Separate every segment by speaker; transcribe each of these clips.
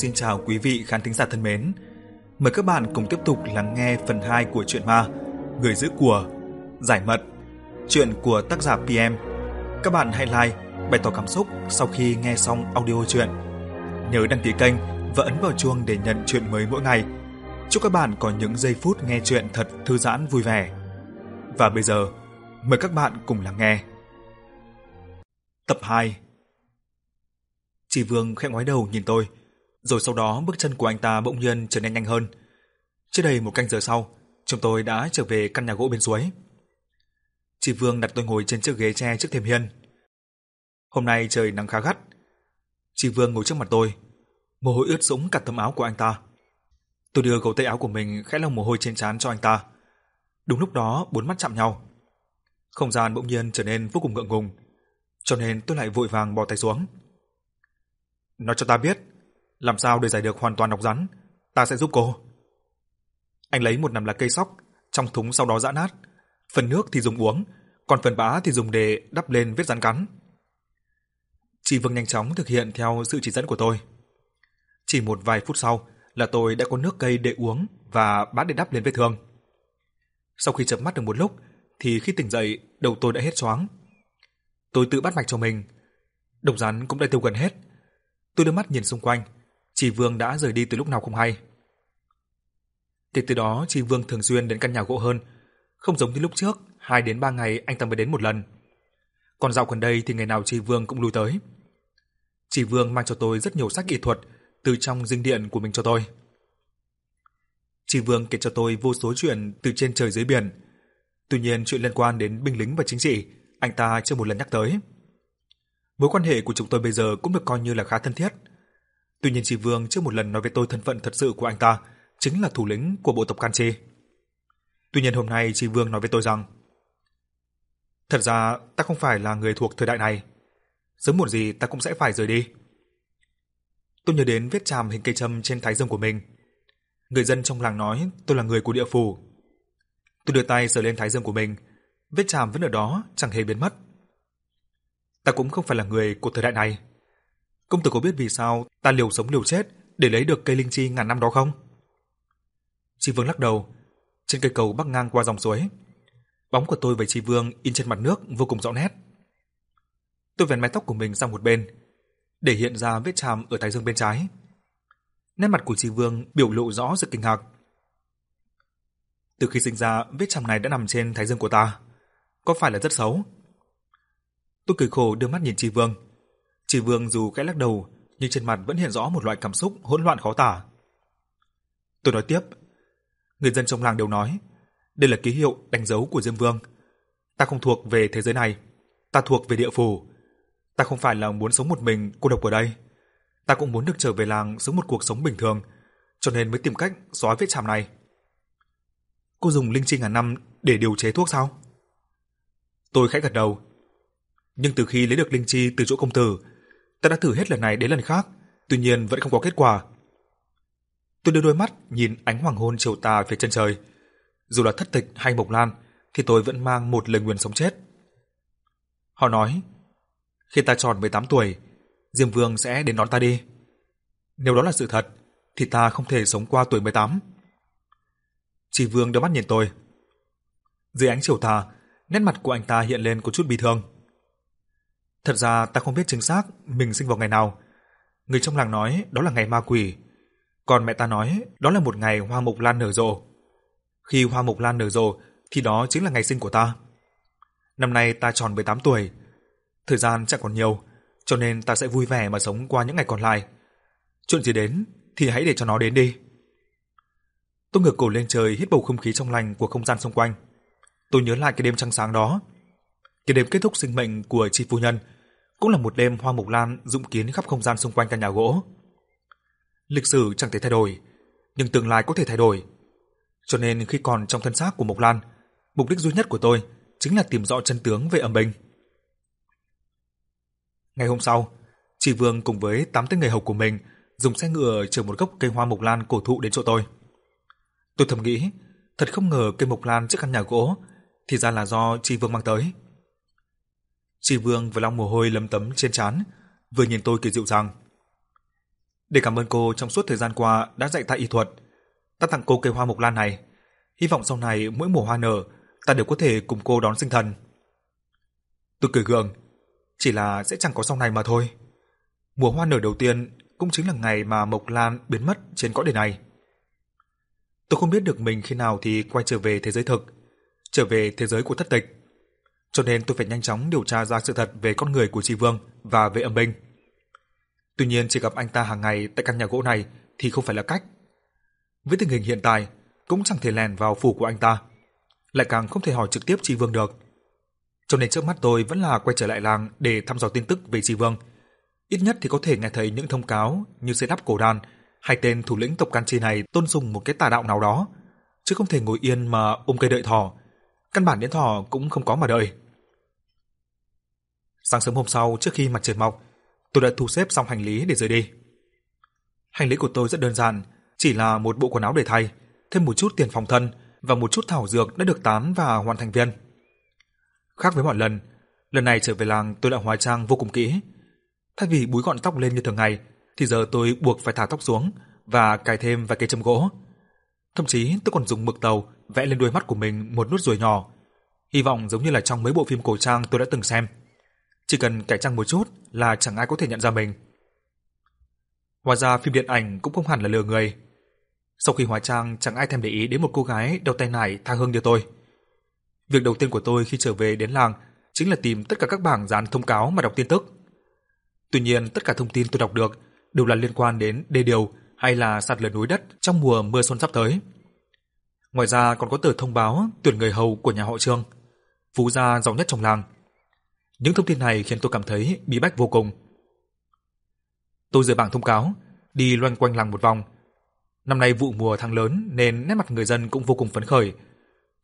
Speaker 1: Xin chào quý vị khán thính giả thân mến. Mời các bạn cùng tiếp tục lắng nghe phần 2 của truyện ma Người giữ của Giải mật Chuyện của tác giả PM Các bạn hãy like, bày tỏ cảm xúc sau khi nghe xong audio truyện. Nhớ đăng ký kênh và ấn vào chuông để nhận chuyện mới mỗi ngày. Chúc các bạn có những giây phút nghe chuyện thật thư giãn vui vẻ. Và bây giờ, mời các bạn cùng lắng nghe. Tập 2 Chỉ Vương khẽ ngoái đầu nhìn tôi, rồi sau đó bước chân của anh ta bỗng nhiên trở nên nhanh hơn. Chưa đầy một canh giờ sau, chúng tôi đã trở về căn nhà gỗ bên suối. chị Vương đặt tôi ngồi trên chiếc ghế tre trước thềm hiên. Hôm nay trời nắng khá gắt. chị Vương ngồi trước mặt tôi, mồ hôi ướt sũng cả tấm áo của anh ta. Tôi đưa gấu tay áo của mình khẽ lau mồ hôi trên trán cho anh ta. Đúng lúc đó, bốn mắt chạm nhau. Không gian bỗng nhiên trở nên vô cùng ngượng ngùng, cho nên tôi lại vội vàng bỏ tay xuống. Nói cho ta biết, làm sao để giải được hoàn toàn độc rắn, ta sẽ giúp cô. Anh lấy một nắm lá cây sóc trong thúng sau đó giã nát, phần nước thì dùng uống, còn phần bã thì dùng để đắp lên vết rắn cắn. Chị Vương nhanh chóng thực hiện theo sự chỉ dẫn của tôi. Chỉ một vài phút sau là tôi đã có nước cây để uống và bã để đắp lên vết thương. Sau khi chợp mắt được một lúc thì khi tỉnh dậy, đầu tôi đã hết choáng. Tôi tự bắt mạch cho mình. Độc rắn cũng đã tiêu gần hết. Tôi đưa mắt nhìn xung quanh, Trì Vương đã rời đi từ lúc nào không hay. Kể từ đó, Trì Vương thường xuyên đến căn nhà gỗ hơn, không giống như lúc trước, 2 đến 3 ngày anh ta mới đến một lần. Còn dạo gần đây thì ngày nào Trì Vương cũng lui tới. Trì Vương mang cho tôi rất nhiều sách y thuật từ trong dinh điện của mình cho tôi. Trì Vương kể cho tôi vô số chuyện từ trên trời dưới biển. Tuy nhiên chuyện liên quan đến binh lính và chính trị, anh ta chưa một lần nhắc tới. Mối quan hệ của chúng tôi bây giờ cũng được coi như là khá thân thiết. Tuy nhiên chi Vương chưa một lần nói với tôi thân phận thật sự của anh ta chính là thủ lĩnh của bộ tộc Kanchi. Tuy nhiên hôm nay chi Vương nói với tôi rằng Thật ra ta không phải là người thuộc thời đại này. Sớm muộn gì ta cũng sẽ phải rời đi. Tôi nhớ đến vết chàm hình cây châm trên thái dương của mình. Người dân trong làng nói tôi là người của địa phủ. Tôi đưa tay sờ lên thái dương của mình, vết chàm vẫn ở đó, chẳng hề biến mất. Ta cũng không phải là người của thời đại này. Công tử có biết vì sao ta liều sống liều chết để lấy được cây linh chi ngàn năm đó không? Chi Vương lắc đầu, trên cây cầu bắc ngang qua dòng suối. Bóng của tôi với Chi Vương in trên mặt nước vô cùng rõ nét. Tôi vén mái tóc của mình sang một bên, để hiện ra vết chàm ở thái dương bên trái. Nét mặt của Chi Vương biểu lộ rõ sự kinh ngạc. Từ khi sinh ra, vết chàm này đã nằm trên thái dương của ta. Có phải là rất xấu? Tôi cười khổ đưa mắt nhìn Chi Vương chỉ Vương dù cái lắc đầu, nhưng trên mặt vẫn hiện rõ một loại cảm xúc hỗn loạn khó tả. Tôi nói tiếp, người dân trong làng đều nói, đây là ký hiệu đánh dấu của Diêm Vương. Ta không thuộc về thế giới này, ta thuộc về địa phủ. Ta không phải là muốn sống một mình cô độc ở đây. Ta cũng muốn được trở về làng sống một cuộc sống bình thường, cho nên mới tìm cách xóa vết chàm này. Cô dùng linh chi ngàn năm để điều chế thuốc sao? Tôi khẽ gật đầu. Nhưng từ khi lấy được linh chi từ chỗ công tử, ta đã thử hết lần này đến lần khác, tuy nhiên vẫn không có kết quả. Tôi đưa đôi mắt nhìn ánh hoàng hôn chiều tà phía chân trời. Dù là thất tịch hay mộc lan, thì tôi vẫn mang một lời nguyền sống chết. Họ nói, khi ta tròn 18 tuổi, Diêm Vương sẽ đến đón ta đi. Nếu đó là sự thật, thì ta không thể sống qua tuổi 18. Chỉ Vương đưa mắt nhìn tôi. Dưới ánh chiều tà, nét mặt của anh ta hiện lên có chút bi thương. Thật ra ta không biết chính xác mình sinh vào ngày nào. Người trong làng nói đó là ngày ma quỷ. Còn mẹ ta nói đó là một ngày hoa mộc lan nở rộ. Khi hoa mộc lan nở rộ thì đó chính là ngày sinh của ta. Năm nay ta tròn 18 tuổi. Thời gian chẳng còn nhiều, cho nên ta sẽ vui vẻ mà sống qua những ngày còn lại. Chuyện gì đến thì hãy để cho nó đến đi. Tôi ngửa cổ lên trời hít bầu không khí trong lành của không gian xung quanh. Tôi nhớ lại cái đêm trăng sáng đó. Cái đêm kết thúc sinh mệnh của chi phu nhân cũng là một đêm hoa mộc lan rụng kiến khắp không gian xung quanh căn nhà gỗ. Lịch sử chẳng thể thay đổi, nhưng tương lai có thể thay đổi. Cho nên khi còn trong thân xác của Mộc Lan, mục đích duy nhất của tôi chính là tìm rõ chân tướng về âm binh. Ngày hôm sau, Chỉ Vương cùng với tám tên người hầu của mình dùng xe ngựa chở một gốc cây hoa mộc lan cổ thụ đến chỗ tôi. Tôi thầm nghĩ, thật không ngờ cây mộc lan trước căn nhà gỗ thì ra là do Tri Vương mang tới. Tri Vương vừa lau mồ hôi lấm tấm trên trán, vừa nhìn tôi cười dịu dàng. Để cảm ơn cô trong suốt thời gian qua đã dạy ta y thuật, ta tặng cô cây hoa mộc lan này. Hy vọng sau này mỗi mùa hoa nở, ta đều có thể cùng cô đón sinh thần. Tôi cười gượng, chỉ là sẽ chẳng có sau này mà thôi. Mùa hoa nở đầu tiên cũng chính là ngày mà Mộc Lan biến mất trên cõi đời này. Tôi không biết được mình khi nào thì quay trở về thế giới thực, trở về thế giới của thất tịch. Cho nên tôi phải nhanh chóng điều tra ra sự thật về con người của Tri Vương và về âm binh. Tuy nhiên chỉ gặp anh ta hàng ngày tại căn nhà gỗ này thì không phải là cách. Với tình hình hiện tại, cũng chẳng thể lèn vào phủ của anh ta, lại càng không thể hỏi trực tiếp Tri Vương được. Cho nên trước mắt tôi vẫn là quay trở lại làng để thăm dò tin tức về Tri Vương. Ít nhất thì có thể nghe thấy những thông cáo như xây đắp cổ đàn hay tên thủ lĩnh tộc Can Chi này tôn dùng một cái tà đạo nào đó, chứ không thể ngồi yên mà ôm cây đợi thỏ. Căn bản đến thỏ cũng không có mà đợi. Sáng sớm hôm sau trước khi mặt trời mọc, tôi đã thu xếp xong hành lý để rời đi. Hành lý của tôi rất đơn giản, chỉ là một bộ quần áo để thay, thêm một chút tiền phòng thân và một chút thảo dược đã được tán và hoàn thành viên. Khác với mọi lần, lần này trở về làng tôi đã hóa trang vô cùng kỹ. Thay vì búi gọn tóc lên như thường ngày, thì giờ tôi buộc phải thả tóc xuống và cài thêm vài cây châm gỗ. Thậm chí tôi còn dùng mực tàu vẽ lên đuôi mắt của mình một nút ruồi nhỏ, hy vọng giống như là trong mấy bộ phim cổ trang tôi đã từng xem. Chỉ cần cải trang một chút là chẳng ai có thể nhận ra mình. Hóa ra phim điện ảnh cũng không hẳn là lừa người. Sau khi hóa trang chẳng ai thèm để ý đến một cô gái đầu tay nải tha hương như tôi. Việc đầu tiên của tôi khi trở về đến làng chính là tìm tất cả các bảng dán thông cáo mà đọc tin tức. Tuy nhiên, tất cả thông tin tôi đọc được đều là liên quan đến đê điều hay là sạt lở núi đất trong mùa mưa xuân sắp tới. Ngoài ra còn có tờ thông báo tuyển người hầu của nhà họ Trương, phú gia giàu nhất trong làng. Những thông tin này khiến tôi cảm thấy bí bách vô cùng. Tôi rời bảng thông cáo, đi loanh quanh làng một vòng. Năm nay vụ mùa tháng lớn nên nét mặt người dân cũng vô cùng phấn khởi.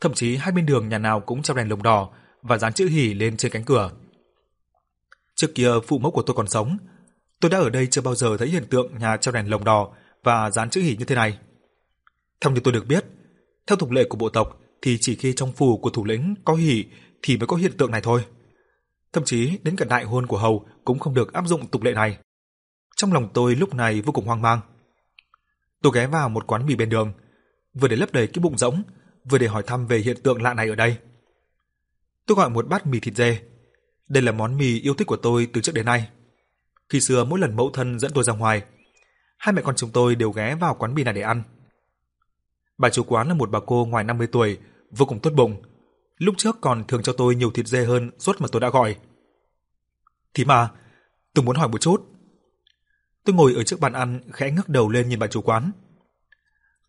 Speaker 1: Thậm chí hai bên đường nhà nào cũng treo đèn lồng đỏ và dán chữ hỉ lên trên cánh cửa. Trước kia phụ mẫu của tôi còn sống, tôi đã ở đây chưa bao giờ thấy hiện tượng nhà treo đèn lồng đỏ và dán chữ hỉ như thế này. Theo như tôi được biết, theo tục lệ của bộ tộc thì chỉ khi trong phủ của thủ lĩnh có hỉ thì mới có hiện tượng này thôi. Thậm chí đến cả đại hôn của hầu cũng không được áp dụng tục lệ này. Trong lòng tôi lúc này vô cùng hoang mang. Tôi ghé vào một quán mì bên đường, vừa để lấp đầy cái bụng rỗng, vừa để hỏi thăm về hiện tượng lạ này ở đây. Tôi gọi một bát mì thịt dê. Đây là món mì yêu thích của tôi từ trước đến nay. Khi xưa mỗi lần mẫu thân dẫn tôi ra ngoài, hai mẹ con chúng tôi đều ghé vào quán mì này để ăn. Bà chủ quán là một bà cô ngoài 50 tuổi, vô cùng tốt bụng. Lúc trước còn thường cho tôi nhiều thịt dê hơn suất mà tôi đã gọi. Thì mà, tôi muốn hỏi một chút. Tôi ngồi ở trước bàn ăn khẽ ngước đầu lên nhìn bà chủ quán.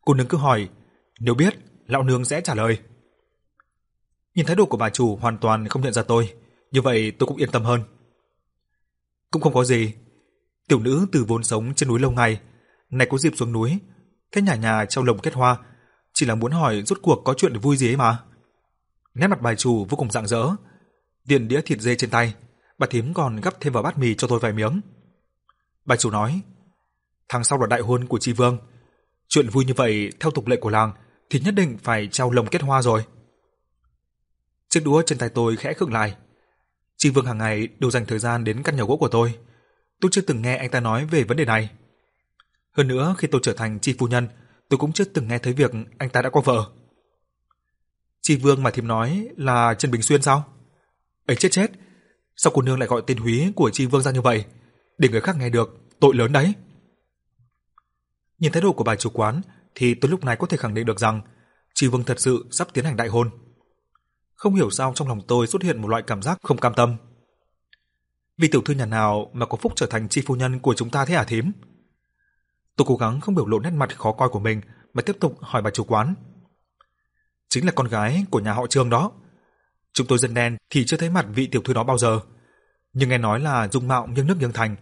Speaker 1: Cô nương cứ hỏi, nếu biết, lão nương sẽ trả lời. Nhìn thái độ của bà chủ hoàn toàn không nhận ra tôi, như vậy tôi cũng yên tâm hơn. Cũng không có gì. Tiểu nữ từ vốn sống trên núi lâu ngày, nay có dịp xuống núi, thấy nhà nhà trong lồng kết hoa, chỉ là muốn hỏi rốt cuộc có chuyện vui gì ấy mà. Nét mặt bà chủ vô cùng rạng rỡ, tiền đĩa thịt dê trên tay, bà thím còn gắp thêm vào bát mì cho tôi vài miếng. Bà chủ nói, tháng sau là đại hôn của Tri Vương, chuyện vui như vậy theo tục lệ của làng thì nhất định phải treo lồng kết hoa rồi. Chiếc đũa trên tay tôi khẽ khựng lại. Tri Vương hàng ngày đều dành thời gian đến căn nhà gỗ của tôi. Tôi chưa từng nghe anh ta nói về vấn đề này. Hơn nữa, khi tôi trở thành chi phu nhân, tôi cũng chưa từng nghe thấy việc anh ta đã có vợ. Tri Vương mà thím nói là Trần Bình Xuyên sao? Ấy chết chết, sao cô nương lại gọi tên húy của Tri Vương ra như vậy? Để người khác nghe được, tội lớn đấy. Nhìn thái độ của bà chủ quán thì tôi lúc này có thể khẳng định được rằng Tri Vương thật sự sắp tiến hành đại hôn. Không hiểu sao trong lòng tôi xuất hiện một loại cảm giác không cam tâm. Vì tiểu thư nhà nào mà có phúc trở thành chi phu nhân của chúng ta thế hả thím? Tôi cố gắng không biểu lộ nét mặt khó coi của mình mà tiếp tục hỏi bà chủ quán. Chính là con gái của nhà họ Trương đó. Chúng tôi dân đen thì chưa thấy mặt vị tiểu thư đó bao giờ, nhưng nghe nói là dung mạo nghiêng nước nghiêng thành,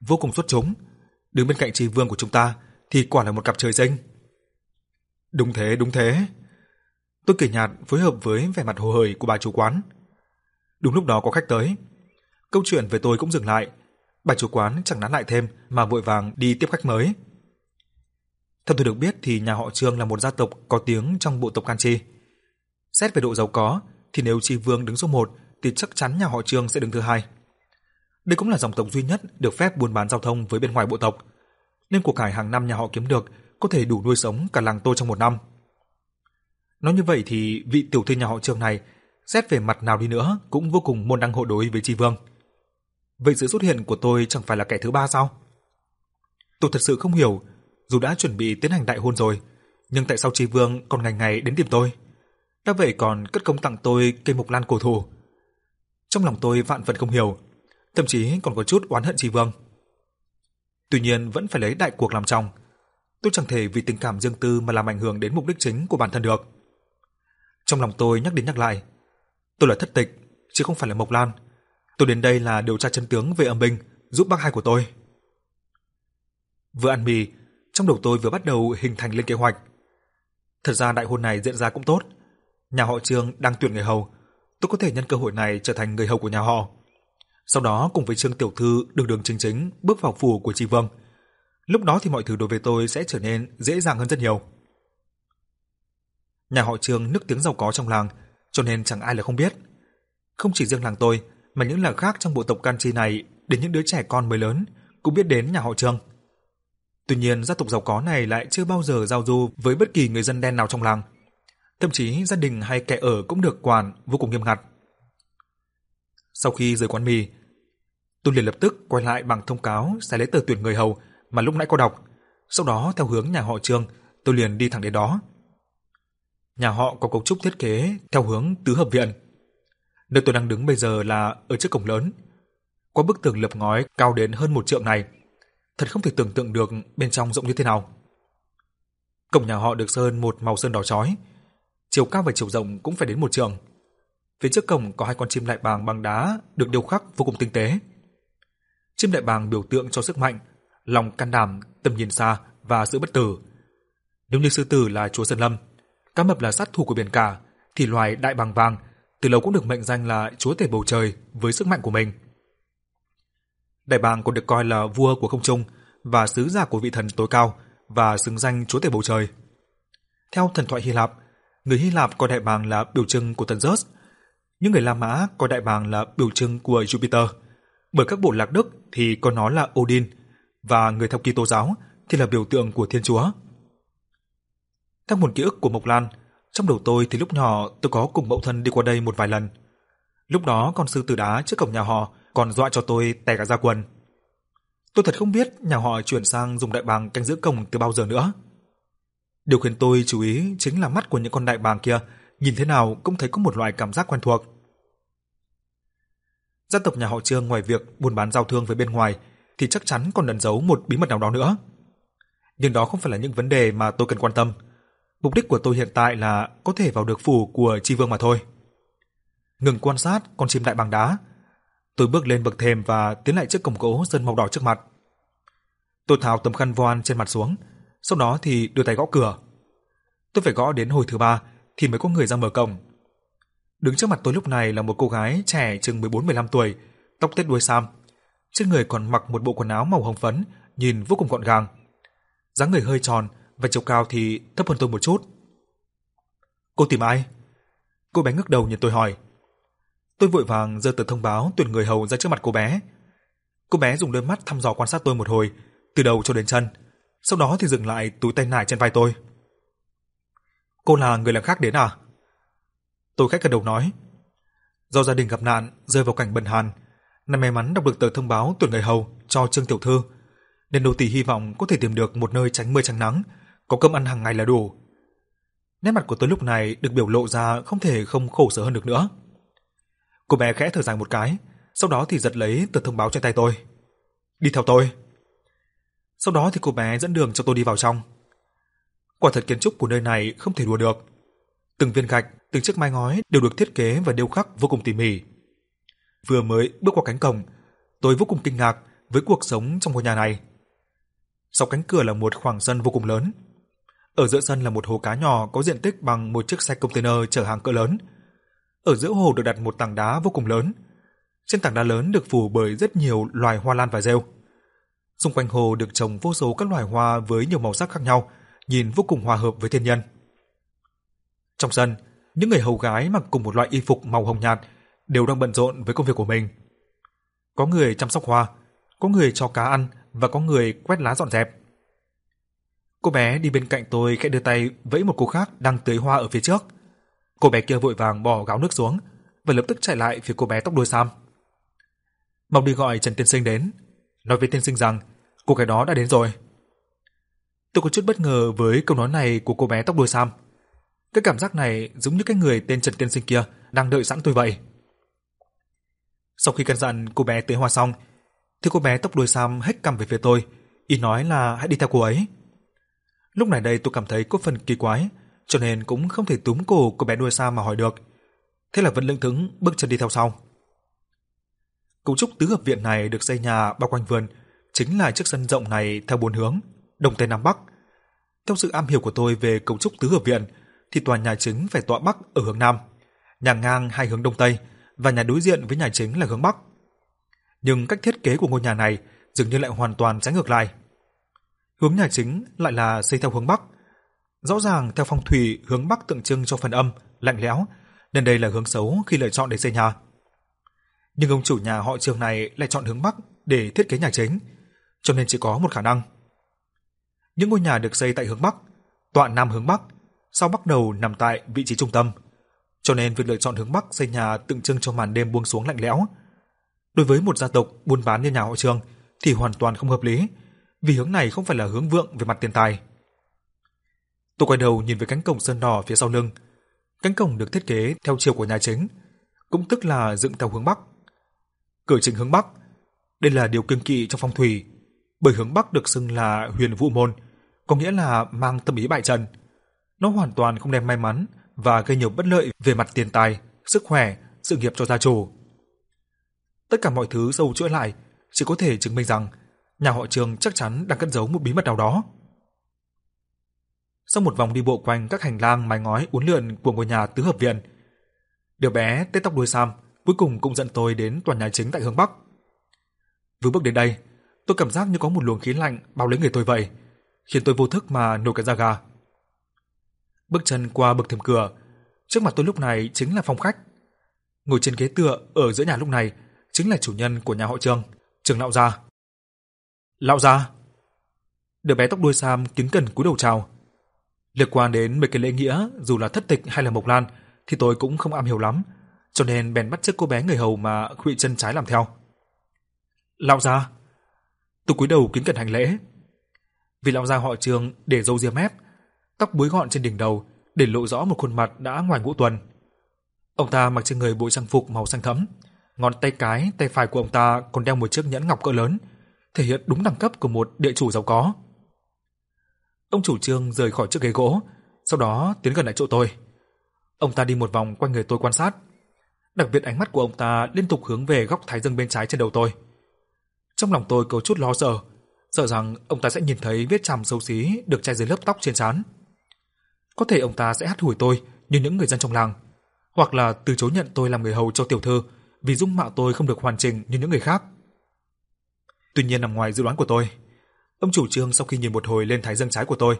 Speaker 1: vô cùng xuất chúng, đứng bên cạnh trì vương của chúng ta thì quả là một cặp trời sinh. Đúng thế, đúng thế. Tôi cười nhạt phối hợp với vẻ mặt hồ hởi của bà chủ quán. Đúng lúc đó có khách tới. Câu chuyện về tôi cũng dừng lại. Bà chủ quán chẳng nán lại thêm mà vội vàng đi tiếp khách mới. Theo tôi được biết thì nhà họ Trương là một gia tộc có tiếng trong bộ tộc Can Chi. Xét về độ giàu có thì nếu Chi Vương đứng số 1 thì chắc chắn nhà họ Trương sẽ đứng thứ hai. Đây cũng là dòng tộc duy nhất được phép buôn bán giao thông với bên ngoài bộ tộc. nên cuộc cải hàng năm nhà họ kiếm được có thể đủ nuôi sống cả làng tôi trong một năm. Nói như vậy thì vị tiểu thư nhà họ Trương này xét về mặt nào đi nữa cũng vô cùng môn đăng hộ đối với Tri Vương. Vậy sự xuất hiện của tôi chẳng phải là kẻ thứ ba sao? Tôi thật sự không hiểu, dù đã chuẩn bị tiến hành đại hôn rồi, nhưng tại sao Tri Vương còn ngày ngày đến tìm tôi? Đã vậy còn cất công tặng tôi cây mộc lan cổ thụ. Trong lòng tôi vạn phần không hiểu, thậm chí còn có chút oán hận Tri Vương. Tuy nhiên vẫn phải lấy đại cuộc làm trọng. Tôi chẳng thể vì tình cảm riêng tư mà làm ảnh hưởng đến mục đích chính của bản thân được. Trong lòng tôi nhắc đến nhắc lại, tôi là thất tịch, chứ không phải là Mộc Lan. Tôi đến đây là điều tra chân tướng về âm binh, giúp bác hai của tôi. Vừa ăn mì, trong đầu tôi vừa bắt đầu hình thành lên kế hoạch. Thật ra đại hôn này diễn ra cũng tốt. Nhà họ Trương đang tuyển người hầu, tôi có thể nhân cơ hội này trở thành người hầu của nhà họ. Sau đó cùng với Trương tiểu thư đường đường chính chính bước vào phủ của Tri Vương. Lúc đó thì mọi thứ đối với tôi sẽ trở nên dễ dàng hơn rất nhiều. Nhà họ Trương nức tiếng giàu có trong làng, cho nên chẳng ai là không biết. Không chỉ riêng làng tôi, mà những làng khác trong bộ tộc Can Chi này, đến những đứa trẻ con mới lớn cũng biết đến nhà họ Trương. Tuy nhiên, gia tộc giàu có này lại chưa bao giờ giao du với bất kỳ người dân đen nào trong làng. Thậm chí gia đình hay kẻ ở cũng được quản vô cùng nghiêm ngặt. Sau khi rời quán mì, tôi liền lập tức quay lại bằng thông cáo sẽ lấy tờ tuyển người hầu mà lúc nãy có đọc. Sau đó theo hướng nhà họ Trương, tôi liền đi thẳng đến đó. Nhà họ có cấu trúc thiết kế theo hướng tứ hợp viện. Nơi tôi đang đứng bây giờ là ở trước cổng lớn. Qua bức tường lập ngói cao đến hơn một trượng này, thật không thể tưởng tượng được bên trong rộng như thế nào. Cổng nhà họ được sơn một màu sơn đỏ chói, chiều cao và chiều rộng cũng phải đến một trượng. Phía trước cổng có hai con chim đại bàng bằng đá được điêu khắc vô cùng tinh tế. Chim đại bàng biểu tượng cho sức mạnh, lòng can đảm, tầm nhìn xa và sự bất tử. Nếu như sư tử là chúa sơn lâm, cá mập là sát thủ của biển cả, thì loài đại bàng vàng từ lâu cũng được mệnh danh là chúa tể bầu trời với sức mạnh của mình. Đại bàng còn được coi là vua của không trung và sứ giả của vị thần tối cao và xứng danh chúa tể bầu trời. Theo thần thoại Hy Lạp, người Hy Lạp coi đại bàng là biểu trưng của thần Zeus, những người La Mã coi đại bàng là biểu trưng của Jupiter. Bởi các bộ lạc Đức thì coi nó là Odin và người theo Kitô giáo thì là biểu tượng của Thiên Chúa. Theo nguồn ký ức của Mộc Lan, trong đầu tôi thì lúc nhỏ tôi có cùng mẫu thân đi qua đây một vài lần. Lúc đó con sư tử đá trước cổng nhà họ còn dọa cho tôi tè cả ra quần. Tôi thật không biết nhà họ chuyển sang dùng đại bàng canh giữ cổng từ bao giờ nữa. Điều khiến tôi chú ý chính là mắt của những con đại bàng kia nhìn thế nào cũng thấy có một loại cảm giác quen thuộc. Gia tộc nhà họ Trương ngoài việc buôn bán giao thương với bên ngoài thì chắc chắn còn ẩn giấu một bí mật nào đó nữa. Nhưng đó không phải là những vấn đề mà tôi cần quan tâm. Mục đích của tôi hiện tại là có thể vào được phủ của Tri Vương mà thôi. Ngừng quan sát con chim đại bàng đá, tôi bước lên bậc thềm và tiến lại trước cổng gỗ sơn màu đỏ trước mặt. Tôi tháo tấm khăn voan trên mặt xuống, sau đó thì đưa tay gõ cửa. Tôi phải gõ đến hồi thứ ba thì mới có người ra mở cổng. Đứng trước mặt tôi lúc này là một cô gái trẻ chừng 14-15 tuổi, tóc tết đuôi sam. Trên người còn mặc một bộ quần áo màu hồng phấn, nhìn vô cùng gọn gàng. dáng người hơi tròn và chiều cao thì thấp hơn tôi một chút. Cô tìm ai? Cô bé ngước đầu nhìn tôi hỏi. Tôi vội vàng giơ tờ thông báo tuyển người hầu ra trước mặt cô bé. Cô bé dùng đôi mắt thăm dò quan sát tôi một hồi, từ đầu cho đến chân, sau đó thì dừng lại túi tay nải trên vai tôi. Cô là người làm khác đến à? Tôi khách gật đầu nói. Do gia đình gặp nạn, rơi vào cảnh bần hàn, nên may mắn đọc được tờ thông báo tuyển người hầu cho Trương tiểu thư, nên nô tỳ hy vọng có thể tìm được một nơi tránh mưa tránh nắng, có cơm ăn hàng ngày là đủ. Nét mặt của tôi lúc này được biểu lộ ra không thể không khổ sở hơn được nữa. Cô bé khẽ thở dài một cái, sau đó thì giật lấy tờ thông báo trên tay tôi. Đi theo tôi. Sau đó thì cô bé dẫn đường cho tôi đi vào trong. Quả thật kiến trúc của nơi này không thể đùa được. Từng viên gạch, từng chiếc mái ngói đều được thiết kế và điêu khắc vô cùng tỉ mỉ. Vừa mới bước qua cánh cổng, tôi vô cùng kinh ngạc với cuộc sống trong ngôi nhà này. Sau cánh cửa là một khoảng sân vô cùng lớn. Ở giữa sân là một hồ cá nhỏ có diện tích bằng một chiếc xe container chở hàng cỡ lớn. Ở giữa hồ được đặt một tảng đá vô cùng lớn. Trên tảng đá lớn được phủ bởi rất nhiều loài hoa lan và rêu. Xung quanh hồ được trồng vô số các loài hoa với nhiều màu sắc khác nhau, nhìn vô cùng hòa hợp với thiên nhiên. Trong sân, những người hầu gái mặc cùng một loại y phục màu hồng nhạt đều đang bận rộn với công việc của mình. Có người chăm sóc hoa, có người cho cá ăn và có người quét lá dọn dẹp. Cô bé đi bên cạnh tôi khẽ đưa tay vẫy một cô khác đang tưới hoa ở phía trước. Cô bé kia vội vàng bỏ gáo nước xuống và lập tức chạy lại phía cô bé tóc đuôi sam. Mộc đi gọi Trần Tiên Sinh đến, nói với tiên sinh rằng cô gái đó đã đến rồi. Tôi có chút bất ngờ với câu nói này của cô bé tóc đuôi sam. Cái cảm giác này giống như cái người tên Trần Tiên Sinh kia đang đợi sẵn tôi vậy. Sau khi căn dặn cô bé tưới hoa xong, thì cô bé tóc đuôi sam hét cằm về phía tôi, ý nói là hãy đi theo cô ấy. Lúc này đây tôi cảm thấy có phần kỳ quái, cho nên cũng không thể túm cổ cô bé đuôi xa mà hỏi được. Thế là vẫn Lương Thứng bước chân đi theo sau. Cấu trúc tứ hợp viện này được xây nhà bao quanh vườn, chính là chiếc sân rộng này theo bốn hướng, đông tây nam bắc. Theo sự am hiểu của tôi về cấu trúc tứ hợp viện, thì tòa nhà chính phải tọa bắc ở hướng nam, nhà ngang hai hướng đông tây và nhà đối diện với nhà chính là hướng bắc. Nhưng cách thiết kế của ngôi nhà này dường như lại hoàn toàn trái ngược lại. Hướng nhà chính lại là xây theo hướng bắc. Rõ ràng theo phong thủy, hướng bắc tượng trưng cho phần âm, lạnh lẽo, nên đây là hướng xấu khi lựa chọn để xây nhà. Nhưng ông chủ nhà họ Trương này lại chọn hướng bắc để thiết kế nhà chính, cho nên chỉ có một khả năng. Những ngôi nhà được xây tại hướng bắc, tọa nam hướng bắc, sau bắc đầu nằm tại vị trí trung tâm, cho nên việc lựa chọn hướng bắc xây nhà tượng trưng cho màn đêm buông xuống lạnh lẽo. Đối với một gia tộc buôn bán như nhà họ Trương thì hoàn toàn không hợp lý, vì hướng này không phải là hướng vượng về mặt tiền tài. Tôi quay đầu nhìn về cánh cổng sơn đỏ phía sau lưng. Cánh cổng được thiết kế theo chiều của nhà chính, cũng tức là dựng theo hướng bắc. Cửa chính hướng bắc, đây là điều kiêng kỵ trong phong thủy, bởi hướng bắc được xưng là huyền vũ môn, có nghĩa là mang tâm ý bại trận. Nó hoàn toàn không đem may mắn và gây nhiều bất lợi về mặt tiền tài, sức khỏe, sự nghiệp cho gia chủ. Tất cả mọi thứ sâu chuỗi lại chỉ có thể chứng minh rằng nhà họ Trương chắc chắn đang cất giấu một bí mật nào đó. Sau một vòng đi bộ quanh các hành lang mái ngói uốn lượn của ngôi nhà tứ hợp viện, đứa bé tết tóc đuôi sam cuối cùng cũng dẫn tôi đến tòa nhà chính tại hướng bắc. Vừa bước đến đây, tôi cảm giác như có một luồng khí lạnh bao lấy người tôi vậy, khiến tôi vô thức mà nổi cả da gà. Bước chân qua bậc thềm cửa, trước mặt tôi lúc này chính là phòng khách. Ngồi trên ghế tựa ở giữa nhà lúc này chính là chủ nhân của nhà họ Trương, Trương lão gia. Lão gia. Đứa bé tóc đuôi sam kính cẩn cúi đầu chào. Liên quan đến mấy cái lễ nghĩa, dù là thất tịch hay là mộc lan, thì tôi cũng không am hiểu lắm, cho nên bèn bắt chước cô bé người hầu mà khuỵu chân trái làm theo. Lão gia. Tôi cúi đầu kính cẩn hành lễ. Vì lão gia họ Trương để râu ria mép, tóc búi gọn trên đỉnh đầu để lộ rõ một khuôn mặt đã ngoài ngũ tuần. Ông ta mặc trên người bộ trang phục màu xanh thẫm, ngón tay cái, tay phải của ông ta còn đeo một chiếc nhẫn ngọc cỡ lớn, thể hiện đúng đẳng cấp của một địa chủ giàu có. Ông chủ Trương rời khỏi chiếc ghế gỗ, sau đó tiến gần lại chỗ tôi. Ông ta đi một vòng quanh người tôi quan sát. Đặc biệt ánh mắt của ông ta liên tục hướng về góc thái dương bên trái trên đầu tôi. Trong lòng tôi có chút lo sợ, sợ rằng ông ta sẽ nhìn thấy vết chằm xấu xí được che dưới lớp tóc trên trán. Có thể ông ta sẽ hắt hủi tôi như những người dân trong làng, hoặc là từ chối nhận tôi làm người hầu cho tiểu thư vì dung mạo tôi không được hoàn chỉnh như những người khác. Tuy nhiên nằm ngoài dự đoán của tôi, ông chủ trương sau khi nhìn một hồi lên thái dương trái của tôi,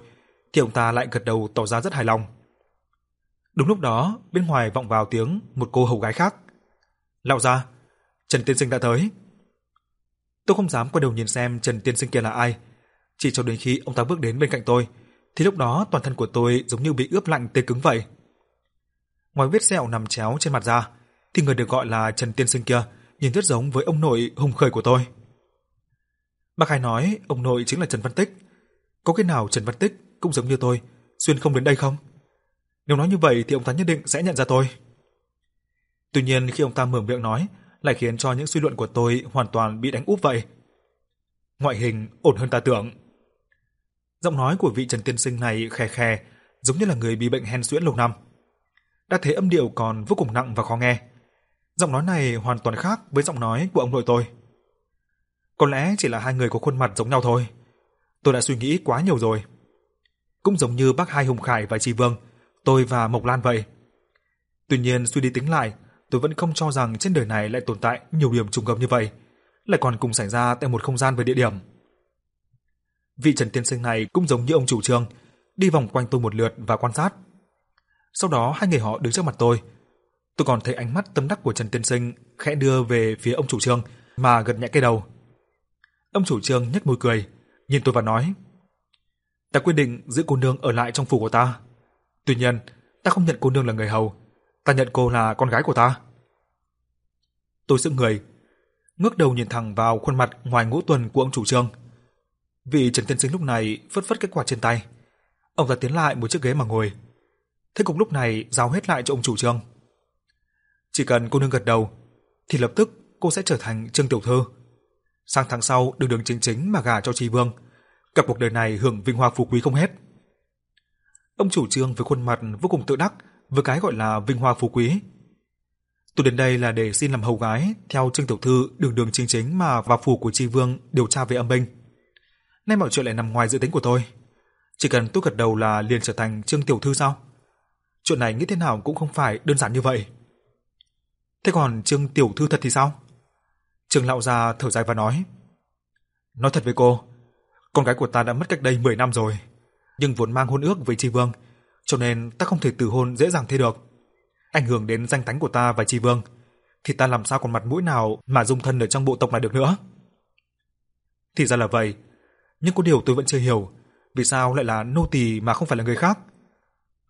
Speaker 1: thì ông ta lại gật đầu tỏ ra rất hài lòng. Đúng lúc đó, bên ngoài vọng vào tiếng một cô hầu gái khác. "Lão gia, Trần tiên sinh đã tới." Tôi không dám quay đầu nhìn xem Trần tiên sinh kia là ai, chỉ cho đến khi ông ta bước đến bên cạnh tôi, thì lúc đó toàn thân của tôi giống như bị ướp lạnh tê cứng vậy. Ngoài vết sẹo nằm chéo trên mặt ra, thì người được gọi là Trần tiên sinh kia nhìn rất giống với ông nội hùng khởi của tôi. Bác hai nói ông nội chính là Trần Văn Tích. Có cái nào Trần Văn Tích cũng giống như tôi, xuyên không đến đây không? Nếu nói như vậy thì ông ta nhất định sẽ nhận ra tôi. Tuy nhiên khi ông ta mở miệng nói, lại khiến cho những suy luận của tôi hoàn toàn bị đánh úp vậy. Ngoại hình ổn hơn ta tưởng. Giọng nói của vị Trần tiên sinh này khè khè, giống như là người bị bệnh hen suyễn lâu năm. Đã thế âm điệu còn vô cùng nặng và khó nghe. Giọng nói này hoàn toàn khác với giọng nói của ông nội tôi. Có lẽ chỉ là hai người có khuôn mặt giống nhau thôi. Tôi đã suy nghĩ quá nhiều rồi. Cũng giống như bác hai Hùng Khải và trì Vương, tôi và Mộc Lan vậy. Tuy nhiên suy đi tính lại, tôi vẫn không cho rằng trên đời này lại tồn tại nhiều điểm trùng hợp như vậy, lại còn cùng xảy ra tại một không gian và địa điểm. Vị Trần tiên sinh này cũng giống như ông chủ trương, đi vòng quanh tôi một lượt và quan sát. Sau đó hai người họ đứng trước mặt tôi. Tôi còn thấy ánh mắt tâm đắc của Trần tiên sinh khẽ đưa về phía ông chủ trương mà gật nhẹ cái đầu. Ông chủ trương nhếch môi cười, nhìn tôi và nói: Ta quyết định giữ cô nương ở lại trong phủ của ta. Tuy nhiên, ta không nhận cô nương là người hầu, ta nhận cô là con gái của ta. Tôi sững người, ngước đầu nhìn thẳng vào khuôn mặt ngoài ngũ tuần của ông chủ trương. Vị Trần Tiên Sinh lúc này phất phất cái quạt trên tay. Ông ta tiến lại một chiếc ghế mà ngồi. Thế cùng lúc này giao hết lại cho ông chủ trương. Chỉ cần cô nương gật đầu, thì lập tức cô sẽ trở thành Trương tiểu thư. Sang tháng sau đường đường chính chính mà gả cho Tri Vương, cả cuộc đời này hưởng vinh hoa phú quý không hết. Ông chủ trương với khuôn mặt vô cùng tự đắc với cái gọi là vinh hoa phú quý. Tôi đến đây là để xin làm hầu gái theo Trương tiểu thư đường đường chính chính mà vào phủ của Tri Vương điều tra về âm binh. Nay mọi chuyện lại nằm ngoài dự tính của tôi. Chỉ cần tôi gật đầu là liền trở thành Trương tiểu thư sao? Chuyện này nghĩ thế nào cũng không phải đơn giản như vậy. Thế còn Trương tiểu thư thật thì sao? Trương lão gia thở dài và nói: "Nói thật với cô, con gái của ta đã mất cách đây 10 năm rồi, nhưng vốn mang hôn ước với Tri Vương, cho nên ta không thể từ hôn dễ dàng thế được. Ảnh hưởng đến danh tánh của ta và Tri Vương, thì ta làm sao còn mặt mũi nào mà dung thân ở trong bộ tộc này được nữa?" Thì ra là vậy, nhưng có điều tôi vẫn chưa hiểu, vì sao lại là nô tỳ mà không phải là người khác?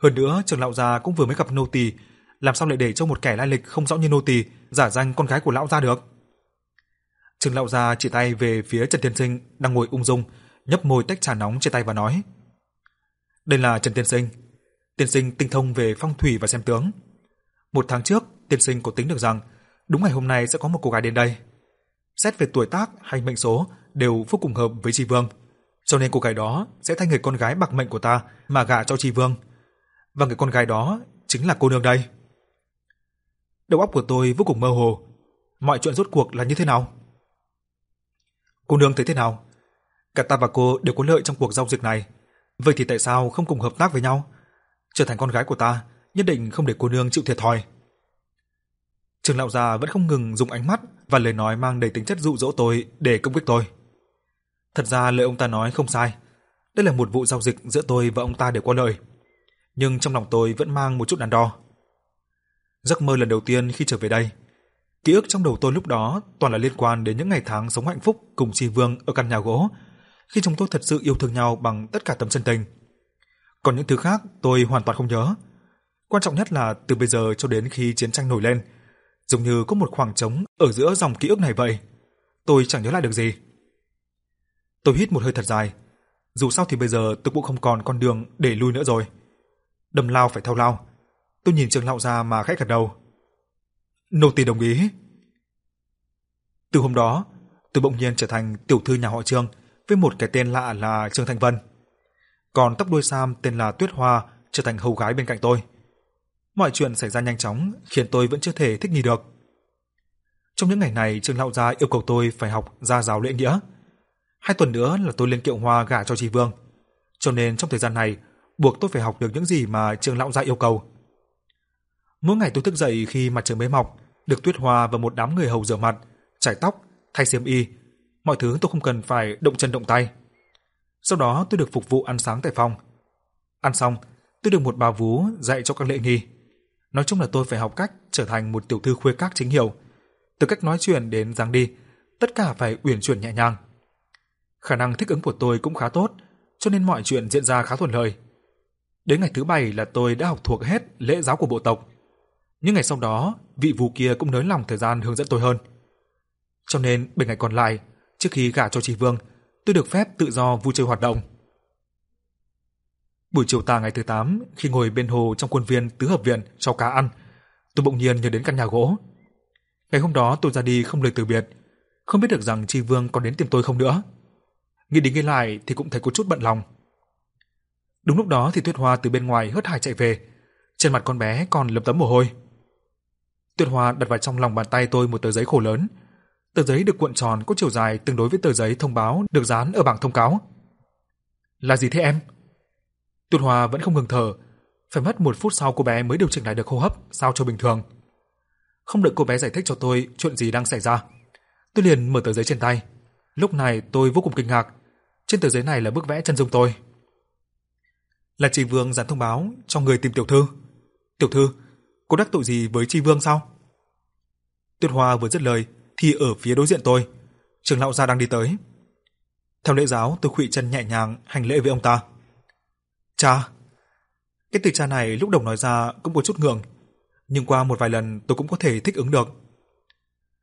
Speaker 1: Hơn nữa, Trường lão gia cũng vừa mới gặp nô tỳ, làm sao lại để cho một kẻ lai lịch không rõ như nô tỳ giả danh con gái của lão gia được? Trường lão gia chỉ tay về phía Trần Tiên Sinh đang ngồi ung dung, nhấp môi tách trà nóng trên tay và nói: "Đây là Trần Tiên Sinh, tiên sinh tinh thông về phong thủy và xem tướng. Một tháng trước, tiên sinh có tính được rằng đúng ngày hôm nay sẽ có một cô gái đến đây. Xét về tuổi tác hay mệnh số đều vô cùng hợp với Tri Vương, cho nên cô gái đó sẽ thay người con gái bạc mệnh của ta mà gả cho Tri Vương. Và người con gái đó chính là cô nương đây." Đầu óc của tôi vô cùng mơ hồ. Mọi chuyện rốt cuộc là như thế nào? Cô nương thấy thế nào? Cả ta và cô đều có lợi trong cuộc giao dịch này. Vậy thì tại sao không cùng hợp tác với nhau? Trở thành con gái của ta, nhất định không để cô nương chịu thiệt thòi. Trường lão già vẫn không ngừng dùng ánh mắt và lời nói mang đầy tính chất dụ dỗ tôi để công kích tôi. Thật ra lời ông ta nói không sai. Đây là một vụ giao dịch giữa tôi và ông ta đều có lợi. Nhưng trong lòng tôi vẫn mang một chút đắn đo. Giấc mơ lần đầu tiên khi trở về đây, ký ức trong đầu tôi lúc đó toàn là liên quan đến những ngày tháng sống hạnh phúc cùng Tri Vương ở căn nhà gỗ, khi chúng tôi thật sự yêu thương nhau bằng tất cả tấm chân tình. Còn những thứ khác tôi hoàn toàn không nhớ. Quan trọng nhất là từ bây giờ cho đến khi chiến tranh nổi lên, giống như có một khoảng trống ở giữa dòng ký ức này vậy. Tôi chẳng nhớ lại được gì. Tôi hít một hơi thật dài. Dù sao thì bây giờ tôi cũng không còn con đường để lui nữa rồi. Đâm lao phải theo lao. Tôi nhìn Trương lão gia mà khẽ gật đầu. Nô tỳ đồng ý. Từ hôm đó, tôi bỗng nhiên trở thành tiểu thư nhà họ Trương với một cái tên lạ là Trương Thanh Vân. Còn tóc đuôi sam tên là Tuyết Hoa trở thành hầu gái bên cạnh tôi. Mọi chuyện xảy ra nhanh chóng khiến tôi vẫn chưa thể thích nghi được. Trong những ngày này, Trương lão gia yêu cầu tôi phải học gia giáo lễ nghĩa. Hai tuần nữa là tôi lên kiệu hoa gả cho Trì Vương. Cho nên trong thời gian này, buộc tôi phải học được những gì mà Trương lão gia yêu cầu. Mỗi ngày tôi thức dậy khi mặt trời mới mọc, được Tuyết Hoa và một đám người hầu rửa mặt, chải tóc, thay xiêm y, mọi thứ tôi không cần phải động chân động tay. Sau đó tôi được phục vụ ăn sáng tại phòng. Ăn xong, tôi được một bà vú dạy cho các lễ nghi. Nói chung là tôi phải học cách trở thành một tiểu thư khuê các chính hiệu. Từ cách nói chuyện đến dáng đi, tất cả phải uyển chuyển nhẹ nhàng. Khả năng thích ứng của tôi cũng khá tốt, cho nên mọi chuyện diễn ra khá thuận lợi. Đến ngày thứ bảy là tôi đã học thuộc hết lễ giáo của bộ tộc. Những ngày sau đó, vị vú kia cũng nới lòng thời gian hướng dẫn tôi hơn. Cho nên 7 ngày còn lại, trước khi gả cho chị Vương, tôi được phép tự do vui chơi hoạt động. Buổi chiều tà ngày thứ 8, khi ngồi bên hồ trong khuôn viên tứ hợp viện cho cá ăn, tôi bỗng nhiên nhớ đến căn nhà gỗ. Ngày hôm đó tôi ra đi không lời từ biệt, không biết được rằng Tri Vương còn đến tìm tôi không nữa. Nghĩ đến nghĩ lại thì cũng thấy có chút bận lòng. Đúng lúc đó thì Tuyết Hoa từ bên ngoài hớt hải chạy về, trên mặt con bé còn lấm tấm mồ hôi. Tuyết Hoa đặt vào trong lòng bàn tay tôi một tờ giấy khổ lớn. Tờ giấy được cuộn tròn có chiều dài tương đối với tờ giấy thông báo được dán ở bảng thông cáo. Là gì thế em? Tuyết Hoa vẫn không ngừng thở, phải mất một phút sau cô bé mới điều chỉnh lại được hô hấp sao cho bình thường. Không đợi cô bé giải thích cho tôi chuyện gì đang xảy ra, tôi liền mở tờ giấy trên tay. Lúc này tôi vô cùng kinh ngạc, trên tờ giấy này là bức vẽ chân dung tôi. Là Tri Vương dán thông báo cho người tìm tiểu thư. Tiểu thư, cô đắc tội gì với Tri Vương sao? Tuyết Hoa vừa dứt lời thì ở phía đối diện tôi, Trường lão gia đang đi tới. Theo lễ giáo, tôi khuỵu chân nhẹ nhàng hành lễ với ông ta. Cha. Cái từ cha này lúc đầu nói ra cũng có chút ngượng, nhưng qua một vài lần tôi cũng có thể thích ứng được.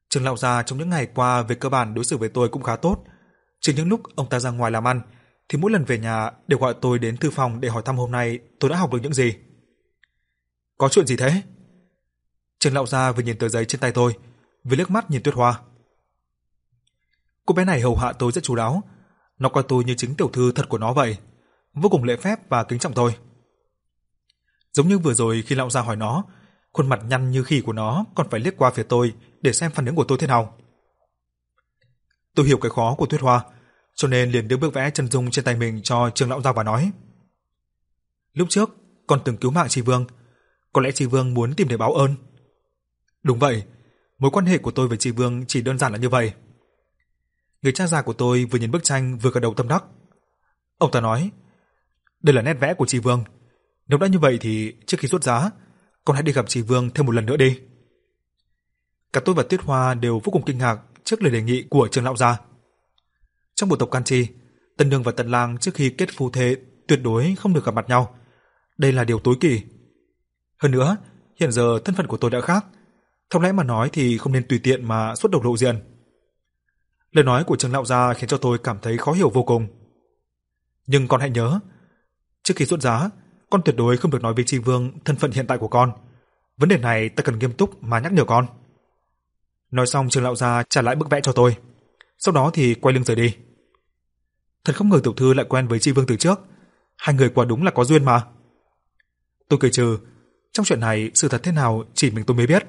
Speaker 1: Trường lão gia trong những ngày qua về cơ bản đối xử với tôi cũng khá tốt, trừ những lúc ông ta ra ngoài làm ăn thì mỗi lần về nhà đều gọi tôi đến thư phòng để hỏi thăm hôm nay tôi đã học được những gì. Có chuyện gì thế? Trường lão gia vừa nhìn tờ giấy trên tay tôi, vừa liếc mắt nhìn Tuyết Hoa. Cô bé này hầu hạ tôi rất chú đáo, nó coi tôi như chính tiểu thư thật của nó vậy, vô cùng lễ phép và kính trọng tôi. Giống như vừa rồi khi lão gia hỏi nó, khuôn mặt nhăn như khỉ của nó còn phải liếc qua phía tôi để xem phản ứng của tôi thế nào. Tôi hiểu cái khó của Tuyết Hoa, cho nên liền đưa bức vẽ chân dung trên tay mình cho Trương lão gia và nói: "Lúc trước con từng cứu mạng Tri Vương, có lẽ Tri Vương muốn tìm để báo ơn." Đúng vậy, mối quan hệ của tôi với chị Vương chỉ đơn giản là như vậy. Người cha già của tôi vừa nhìn bức tranh vừa gật đầu tâm đắc. Ông ta nói: "Đây là nét vẽ của chị Vương, nếu đã như vậy thì trước khi xuất giá, con hãy đi gặp chị Vương thêm một lần nữa đi." Cả tôi và Tuyết Hoa đều vô cùng kinh ngạc trước lời đề nghị của Trương lão gia. Trong bộ tộc Can Chi, Tân Nương và Tân Lang trước khi kết phu thê tuyệt đối không được gặp mặt nhau. Đây là điều tối kỵ. Hơn nữa, hiện giờ thân phận của tôi đã khác, thông lẽ mà nói thì không nên tùy tiện mà xuất độc lộ diện. Lời nói của Trương lão gia khiến cho tôi cảm thấy khó hiểu vô cùng. Nhưng con hãy nhớ, trước khi xuất giá, con tuyệt đối không được nói với Tri Vương thân phận hiện tại của con. Vấn đề này ta cần nghiêm túc mà nhắc nhở con. Nói xong Trương lão gia trả lại bức vẽ cho tôi. Sau đó thì quay lưng rời đi. Thật không ngờ tiểu thư lại quen với Tri Vương từ trước, hai người quả đúng là có duyên mà. Tôi cười trừ, trong chuyện này sự thật thế nào chỉ mình tôi mới biết.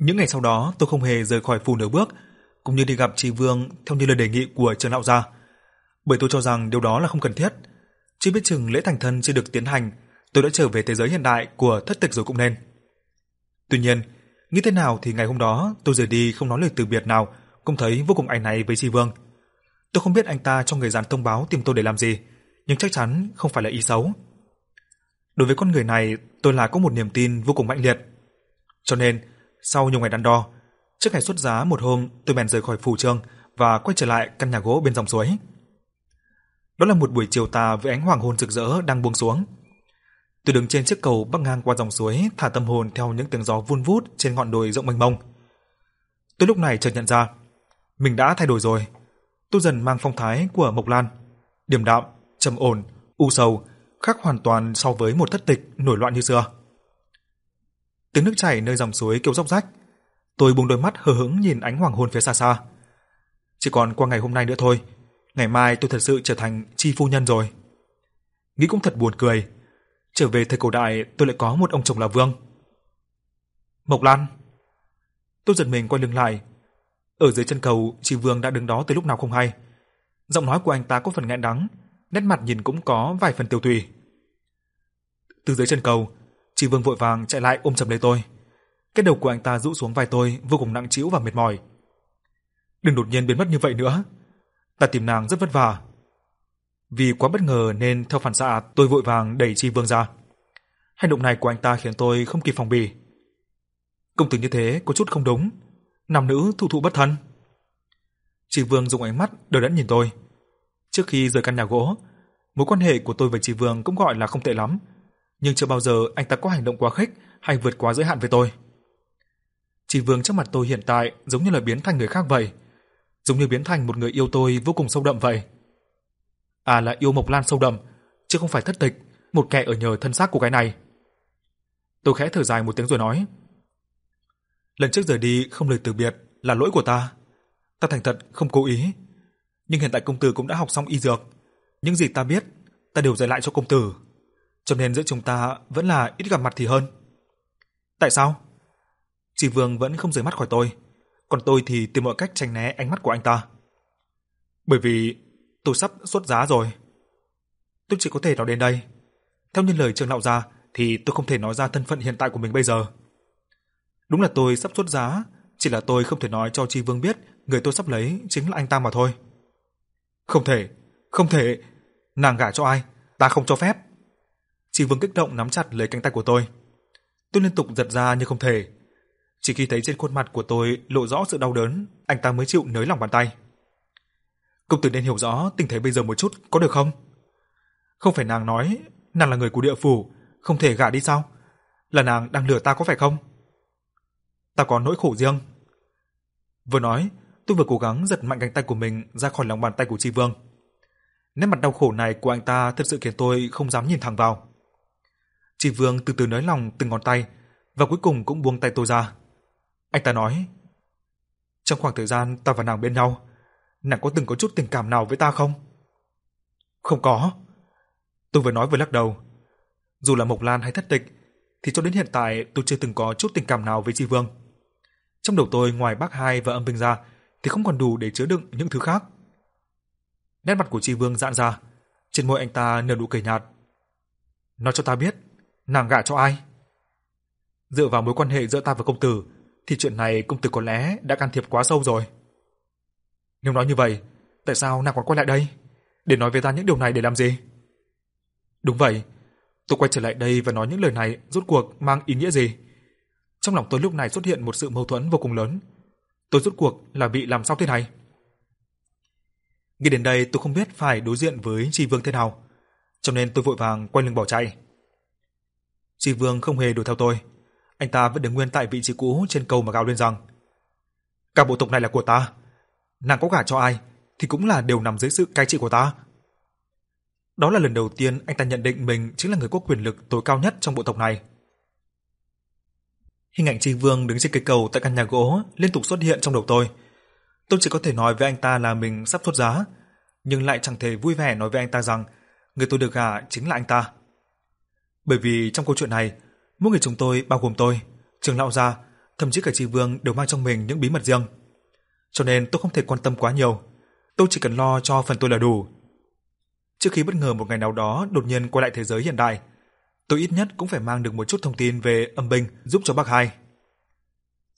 Speaker 1: Những ngày sau đó, tôi không hề rời khỏi phủ nửa bước, cũng như đi gặp Tri Vương theo như lời đề nghị của Trần lão gia, bởi tôi cho rằng điều đó là không cần thiết. Chỉ biết chừng lễ thành thân chưa được tiến hành, tôi đã trở về thế giới hiện đại của thất tịch rồi cũng nên. Tuy nhiên, nghĩ thế nào thì ngày hôm đó tôi rời đi không nói lời từ biệt nào, cũng thấy vô cùng áy náy với Tri Vương. Tôi không biết anh ta cho người dàn thông báo tìm tôi để làm gì, nhưng chắc chắn không phải là ý xấu. Đối với con người này, tôi là có một niềm tin vô cùng mãnh liệt. Cho nên, sau nhiều ngày đắn đo, trước ngày xuất giá một hôm, tôi bèn rời khỏi phủ trường và quay trở lại căn nhà gỗ bên dòng suối. Đó là một buổi chiều tà với ánh hoàng hôn rực rỡ đang buông xuống. Tôi đứng trên chiếc cầu bắc ngang qua dòng suối, thả tâm hồn theo những tiếng gió vun vút trên ngọn đồi rộng mênh mông. Tôi lúc này chợt nhận ra, mình đã thay đổi rồi. Tôi dần mang phong thái của Mộc Lan, điềm đạm, trầm ổn, u sầu, khác hoàn toàn so với một thất tịch nổi loạn như xưa. Tiếng nước chảy nơi dòng suối kêu róc rách, tôi buông đôi mắt hờ hững nhìn ánh hoàng hôn phía xa xa. Chỉ còn qua ngày hôm nay nữa thôi, ngày mai tôi thật sự trở thành chi phu nhân rồi. Nghĩ cũng thật buồn cười, trở về thời cổ đại tôi lại có một ông chồng là vương. Mộc Lan. Tôi giật mình quay lưng lại, ở dưới chân cầu, chị Vương đã đứng đó từ lúc nào không hay. Giọng nói của anh ta có phần nghẹn đắng, nét mặt nhìn cũng có vài phần tiêu tùy. Từ dưới chân cầu, Tri Vương vội vàng chạy lại ôm chầm lấy tôi. Cái đầu của anh ta rũ xuống vai tôi vô cùng nặng trĩu và mệt mỏi. Đừng đột nhiên biến mất như vậy nữa. Ta tìm nàng rất vất vả. Vì quá bất ngờ nên theo phản xạ tôi vội vàng đẩy Tri Vương ra. Hành động này của anh ta khiến tôi không kịp phòng bì. Công tử như thế có chút không đúng nam nữ thụ thụ bất thân. Chị Vương dùng ánh mắt đờ đẫn nhìn tôi. Trước khi rời căn nhà gỗ, mối quan hệ của tôi với chị Vương cũng gọi là không tệ lắm, nhưng chưa bao giờ anh ta có hành động quá khích hay vượt quá giới hạn với tôi. chỉ Vương trước mặt tôi hiện tại giống như là biến thành người khác vậy, giống như biến thành một người yêu tôi vô cùng sâu đậm vậy. À là yêu Mộc Lan sâu đậm, chứ không phải thất tịch, một kẻ ở nhờ thân xác của cái này. Tôi khẽ thở dài một tiếng rồi nói: Lần trước rời đi không lời từ biệt là lỗi của ta. Ta thành thật không cố ý. Nhưng hiện tại công tử cũng đã học xong y dược. Những gì ta biết, ta đều dạy lại cho công tử. Cho nên giữa chúng ta vẫn là ít gặp mặt thì hơn. Tại sao? Chỉ Vương vẫn không rời mắt khỏi tôi, còn tôi thì tìm mọi cách tránh né ánh mắt của anh ta. Bởi vì tôi sắp xuất giá rồi. Tôi chỉ có thể nói đến đây. Theo như lời Trương lão gia thì tôi không thể nói ra thân phận hiện tại của mình bây giờ. Đúng là tôi sắp xuất giá, chỉ là tôi không thể nói cho Tri Vương biết người tôi sắp lấy chính là anh ta mà thôi. Không thể, không thể, nàng gả cho ai, ta không cho phép. Tri Vương kích động nắm chặt lấy cánh tay của tôi. Tôi liên tục giật ra nhưng không thể. Chỉ khi thấy trên khuôn mặt của tôi lộ rõ sự đau đớn, anh ta mới chịu nới lỏng bàn tay. Công tử nên hiểu rõ tình thế bây giờ một chút, có được không? Không phải nàng nói nàng là người của địa phủ, không thể gả đi sao? Là nàng đang lừa ta có phải không? Ta có nỗi khổ riêng. Vừa nói, tôi vừa cố gắng giật mạnh cánh tay của mình ra khỏi lòng bàn tay của Tri Vương. Nét mặt đau khổ này của anh ta thật sự khiến tôi không dám nhìn thẳng vào. Tri Vương từ từ nới lòng từng ngón tay và cuối cùng cũng buông tay tôi ra. Anh ta nói: "Trong khoảng thời gian ta và nàng bên nhau, nàng có từng có chút tình cảm nào với ta không?" "Không có." Tôi vừa nói vừa lắc đầu. Dù là Mộc Lan hay Thất Tịch thì cho đến hiện tại tôi chưa từng có chút tình cảm nào với Tri Vương. Trong đầu tôi ngoài Bác Hai và Âm bình ra thì không còn đủ để chứa đựng những thứ khác. Nét mặt của Tri Vương giãn ra, trên môi anh ta nở nụ cười nhạt. Nói cho ta biết, nàng gả cho ai? Dựa vào mối quan hệ giữa ta và công tử, thì chuyện này công tử có lẽ đã can thiệp quá sâu rồi. Nếu nói như vậy, tại sao nàng còn quay lại đây? Để nói với ta những điều này để làm gì? Đúng vậy, tôi quay trở lại đây và nói những lời này rốt cuộc mang ý nghĩa gì? Trong lòng tôi lúc này xuất hiện một sự mâu thuẫn vô cùng lớn. Tôi rốt cuộc là bị làm sao thế này? Nghĩ đến đây tôi không biết phải đối diện với Tri Vương thế nào, cho nên tôi vội vàng quay lưng bỏ chạy. Tri Vương không hề đuổi theo tôi, anh ta vẫn đứng nguyên tại vị trí cũ trên cầu mà gào lên rằng: "Cả bộ tộc này là của ta, nàng có gả cho ai thì cũng là đều nằm dưới sự cai trị của ta." Đó là lần đầu tiên anh ta nhận định mình chính là người có quyền lực tối cao nhất trong bộ tộc này. Hình ảnh Tri Vương đứng trên cây cầu tại căn nhà gỗ liên tục xuất hiện trong đầu tôi. Tôi chỉ có thể nói với anh ta là mình sắp xuất giá, nhưng lại chẳng thể vui vẻ nói với anh ta rằng người tôi được gả chính là anh ta. Bởi vì trong câu chuyện này, mỗi người chúng tôi bao gồm tôi, Trường lão gia, thậm chí cả Tri Vương đều mang trong mình những bí mật riêng. Cho nên tôi không thể quan tâm quá nhiều, tôi chỉ cần lo cho phần tôi là đủ. Trước khi bất ngờ một ngày nào đó đột nhiên quay lại thế giới hiện đại, tôi ít nhất cũng phải mang được một chút thông tin về âm binh giúp cho bác hai.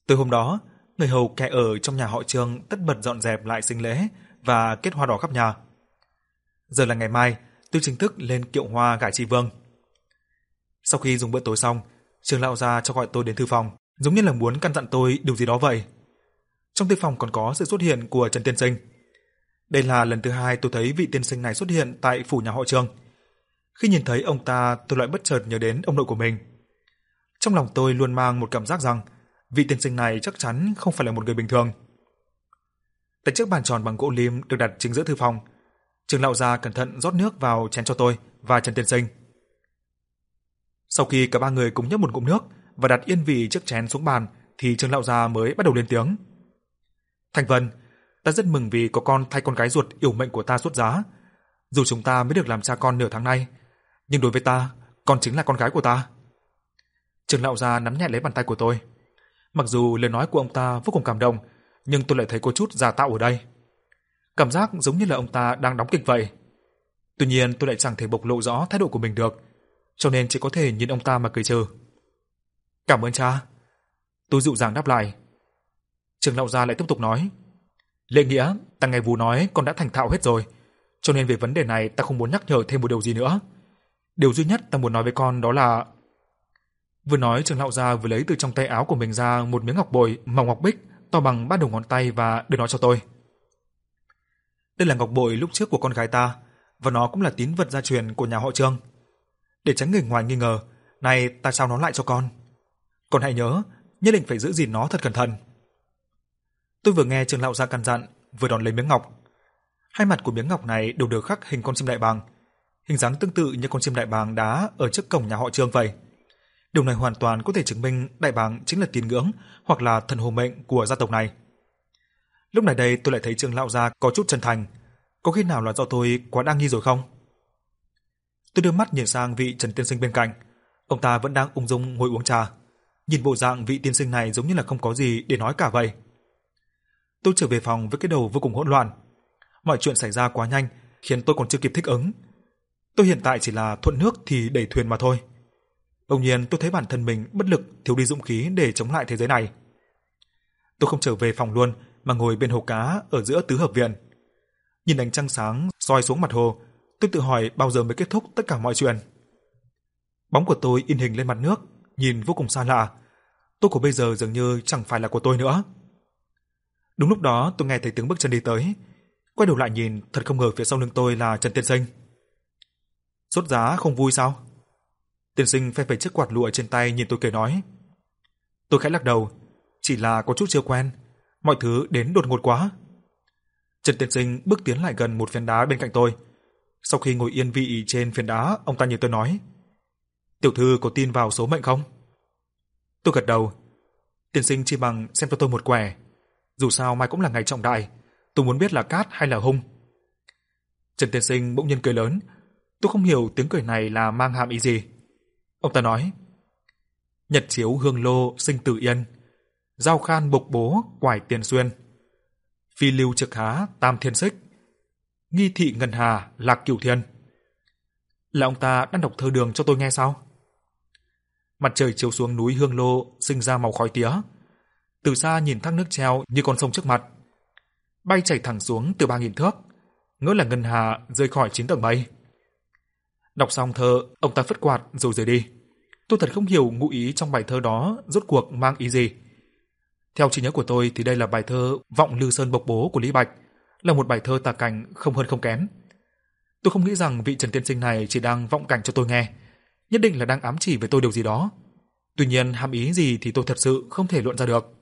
Speaker 1: tối hôm đó, người hầu kẻ ở trong nhà họ Trương tất bật dọn dẹp lại sinh lễ và kết hoa đỏ khắp nhà. Giờ là ngày mai, tôi chính thức lên kiệu hoa gả Trì Vương. Sau khi dùng bữa tối xong, trường lão gia cho gọi tôi đến thư phòng, giống như là muốn căn dặn tôi điều gì đó vậy. Trong thư phòng còn có sự xuất hiện của Trần Tiên Sinh. Đây là lần thứ hai tôi thấy vị tiên sinh này xuất hiện tại phủ nhà họ Trương. Khi nhìn thấy ông ta, tôi lại bất chợt nhớ đến ông nội của mình. Trong lòng tôi luôn mang một cảm giác rằng vị tiên sinh này chắc chắn không phải là một người bình thường. Tại chiếc bàn tròn bằng gỗ lim được đặt chính giữa thư phòng, trường lão gia cẩn thận rót nước vào chén cho tôi và Trần Tiên Sinh. Sau khi cả ba người cùng nhấp một ngụm nước và đặt yên vị chiếc chén xuống bàn, thì Trương lão gia mới bắt đầu lên tiếng. Thành Vân, ta rất mừng vì có con thay con gái ruột yêu mệnh của ta xuất giá. Dù chúng ta mới được làm cha con nửa tháng nay, nhưng đối với ta, con chính là con gái của ta. Trương lão gia nắm nhẹ lấy bàn tay của tôi. Mặc dù lời nói của ông ta vô cùng cảm động, nhưng tôi lại thấy có chút giả tạo ở đây. Cảm giác giống như là ông ta đang đóng kịch vậy. Tuy nhiên tôi lại chẳng thể bộc lộ rõ thái độ của mình được, cho nên chỉ có thể nhìn ông ta mà cười trừ. "Cảm ơn cha." Tôi dịu dàng đáp lại. Trưởng lão gia lại tiếp tục nói: "Lệ Nghĩa, ta nghe Vũ nói con đã thành thạo hết rồi, cho nên về vấn đề này ta không muốn nhắc nhở thêm một điều gì nữa. Điều duy nhất ta muốn nói với con đó là Vừa nói trưởng lão gia vừa lấy từ trong tay áo của mình ra một miếng ngọc bội màu ngọc bích to bằng ba đầu ngón tay và đưa nó cho tôi. Đây là ngọc bội lúc trước của con gái ta, và nó cũng là tín vật gia truyền của nhà họ Trương. Để tránh người ngoài nghi ngờ, này ta sao nó lại cho con. Con hãy nhớ, nhất định phải giữ gìn nó thật cẩn thận. Tôi vừa nghe Trương lão gia căn dặn, vừa đón lấy miếng ngọc. Hai mặt của miếng ngọc này đều được khắc hình con chim đại bàng, hình dáng tương tự như con chim đại bàng đá ở trước cổng nhà họ Trương vậy. Điều này hoàn toàn có thể chứng minh đại bàng chính là tín ngưỡng hoặc là thần hồ mệnh của gia tộc này. Lúc này đây tôi lại thấy Trương lão gia có chút chân thành, có khi nào là do tôi quá đa nghi rồi không? Tôi đưa mắt nhìn sang vị Trần tiên sinh bên cạnh, ông ta vẫn đang ung dung ngồi uống trà. Nhìn bộ dạng vị tiên sinh này giống như là không có gì để nói cả vậy. Tôi trở về phòng với cái đầu vô cùng hỗn loạn. Mọi chuyện xảy ra quá nhanh, khiến tôi còn chưa kịp thích ứng. Tôi hiện tại chỉ là thuận nước thì đẩy thuyền mà thôi. Bỗng nhiên tôi thấy bản thân mình bất lực, thiếu đi dũng khí để chống lại thế giới này. Tôi không trở về phòng luôn mà ngồi bên hồ cá ở giữa tứ hợp viện. Nhìn ánh trăng sáng soi xuống mặt hồ, tôi tự hỏi bao giờ mới kết thúc tất cả mọi chuyện. Bóng của tôi in hình lên mặt nước, nhìn vô cùng xa lạ. Tôi của bây giờ dường như chẳng phải là của tôi nữa. Đúng lúc đó tôi nghe thấy tiếng bước chân đi tới. Quay đầu lại nhìn, thật không ngờ phía sau lưng tôi là Trần Tiên Sinh. Sốt giá không vui sao? Tiên sinh phe phẩy chiếc quạt lụa trên tay nhìn tôi cười nói. Tôi khẽ lắc đầu, chỉ là có chút chưa quen, mọi thứ đến đột ngột quá. Trần Tiên Sinh bước tiến lại gần một phiến đá bên cạnh tôi. Sau khi ngồi yên vị trên phiến đá, ông ta nhìn tôi nói: "Tiểu thư có tin vào số mệnh không?" Tôi gật đầu. Tiên sinh chỉ bằng xem cho tôi một quẻ. Dù sao mai cũng là ngày trọng đại, tôi muốn biết là cát hay là hung. Trần Tiên Sinh bỗng nhiên cười lớn, tôi không hiểu tiếng cười này là mang hàm ý gì. Ông ta nói: "Nhật chiếu hương lô sinh tử yên, giao khan bộc bố quải tiền xuyên." phi lưu trực há tam thiên xích, nghi thị ngân hà lạc cửu thiên. Là ông ta đang đọc thơ đường cho tôi nghe sao? Mặt trời chiếu xuống núi Hương Lô sinh ra màu khói tía. Từ xa nhìn thác nước treo như con sông trước mặt. Bay chảy thẳng xuống từ ba nghìn thước, ngỡ là ngân hà rơi khỏi chín tầng mây. Đọc xong thơ, ông ta phất quạt rồi rời đi. Tôi thật không hiểu ngụ ý trong bài thơ đó rốt cuộc mang ý gì. Theo trí nhớ của tôi thì đây là bài thơ Vọng Lư Sơn Bộc Bố của Lý Bạch, là một bài thơ tả cảnh không hơn không kém. Tôi không nghĩ rằng vị Trần Tiên Sinh này chỉ đang vọng cảnh cho tôi nghe, nhất định là đang ám chỉ với tôi điều gì đó. Tuy nhiên hàm ý gì thì tôi thật sự không thể luận ra được.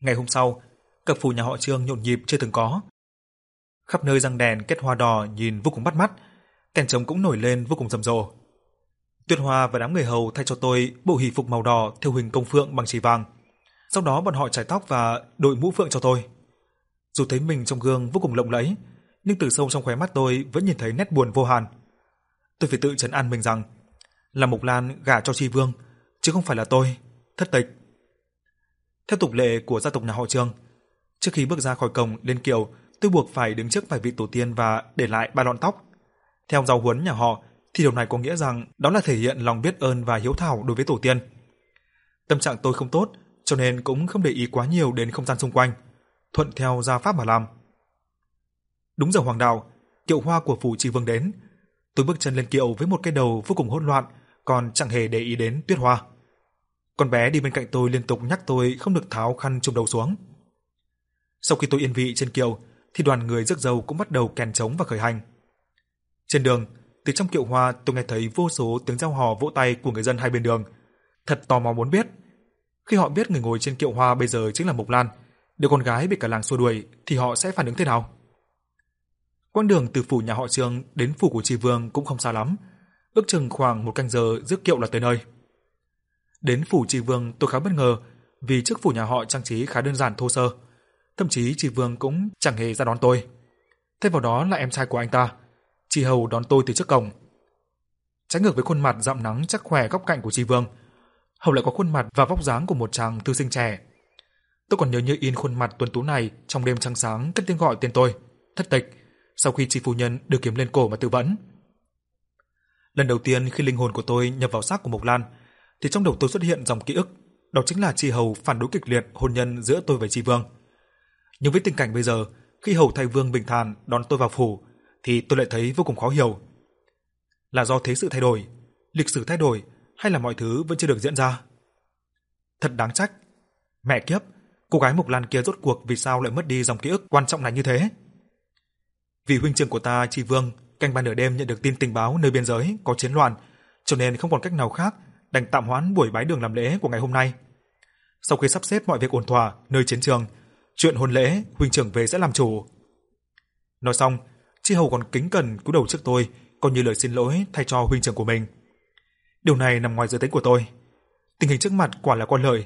Speaker 1: Ngày hôm sau, cặp phủ nhà họ Trương nhộn nhịp chưa từng có. Khắp nơi răng đèn kết hoa đỏ nhìn vô cùng bắt mắt, kèn trống cũng nổi lên vô cùng rầm rộ. Tuyết Hoa và đám người hầu thay cho tôi bộ hỷ phục màu đỏ theo hình công phượng bằng chỉ vàng. Sau đó bọn họ chải tóc và đội mũ phượng cho tôi. Dù thấy mình trong gương vô cùng lộng lẫy, nhưng từ sâu trong khóe mắt tôi vẫn nhìn thấy nét buồn vô hạn Tôi phải tự trấn an mình rằng là Mộc Lan gả cho Tri Vương, chứ không phải là tôi, thất tịch. Theo tục lệ của gia tộc nhà họ Trương, trước khi bước ra khỏi cổng lên kiệu, tôi buộc phải đứng trước vài vị tổ tiên và để lại ba lọn tóc. Theo giáo huấn nhà họ, thì điều này có nghĩa rằng đó là thể hiện lòng biết ơn và hiếu thảo đối với tổ tiên. Tâm trạng tôi không tốt, cho nên cũng không để ý quá nhiều đến không gian xung quanh, thuận theo gia pháp mà làm. Đúng giờ hoàng đạo, kiệu hoa của phủ Trì Vương đến. Tôi bước chân lên kiệu với một cái đầu vô cùng hỗn loạn, còn chẳng hề để ý đến Tuyết Hoa. Con bé đi bên cạnh tôi liên tục nhắc tôi không được tháo khăn trùm đầu xuống. Sau khi tôi yên vị trên kiệu, thì đoàn người rước dâu cũng bắt đầu kèn trống và khởi hành. Trên đường, từ trong kiệu hoa tôi nghe thấy vô số tiếng reo hò vỗ tay của người dân hai bên đường. Thật tò mò muốn biết, khi họ biết người ngồi trên kiệu hoa bây giờ chính là Mộc Lan, đứa con gái bị cả làng xua đuổi thì họ sẽ phản ứng thế nào? Quãng đường từ phủ nhà họ Trương đến phủ của Tri Vương cũng không xa lắm, ước chừng khoảng một canh giờ rước kiệu là tới nơi. Đến phủ Tri Vương tôi khá bất ngờ vì trước phủ nhà họ trang trí khá đơn giản thô sơ, thậm chí Tri Vương cũng chẳng hề ra đón tôi. Thêm vào đó là em trai của anh ta, Tri Hầu đón tôi từ trước cổng. Trái ngược với khuôn mặt rạm nắng chắc khỏe góc cạnh của Tri Vương, Hầu lại có khuôn mặt và vóc dáng của một chàng thư sinh trẻ. Tôi còn nhớ như in khuôn mặt tuấn tú này trong đêm trăng sáng cất tiếng gọi tên tôi, thất tịch, sau khi chị phu nhân đưa kiếm lên cổ mà tư vấn. Lần đầu tiên khi linh hồn của tôi nhập vào xác của Mộc Lan, thì trong đầu tôi xuất hiện dòng ký ức, đó chính là chị Hầu phản đối kịch liệt hôn nhân giữa tôi và chị Vương. Nhưng với tình cảnh bây giờ, khi Hầu thay Vương bình thản đón tôi vào phủ, thì tôi lại thấy vô cùng khó hiểu. Là do thế sự thay đổi, lịch sử thay đổi hay là mọi thứ vẫn chưa được diễn ra? Thật đáng trách. Mẹ kiếp, cô gái Mộc Lan kia rốt cuộc vì sao lại mất đi dòng ký ức quan trọng này như thế? Vì huynh trưởng của ta Tri Vương canh ban nửa đêm nhận được tin tình báo nơi biên giới có chiến loạn, cho nên không còn cách nào khác đành tạm hoãn buổi bái đường làm lễ của ngày hôm nay. Sau khi sắp xếp mọi việc ổn thỏa nơi chiến trường, chuyện hôn lễ huynh trưởng về sẽ làm chủ. Nói xong, Chi Hầu còn kính cẩn cúi đầu trước tôi, coi như lời xin lỗi thay cho huynh trưởng của mình. Điều này nằm ngoài dự tính của tôi. Tình hình trước mặt quả là quan lợi.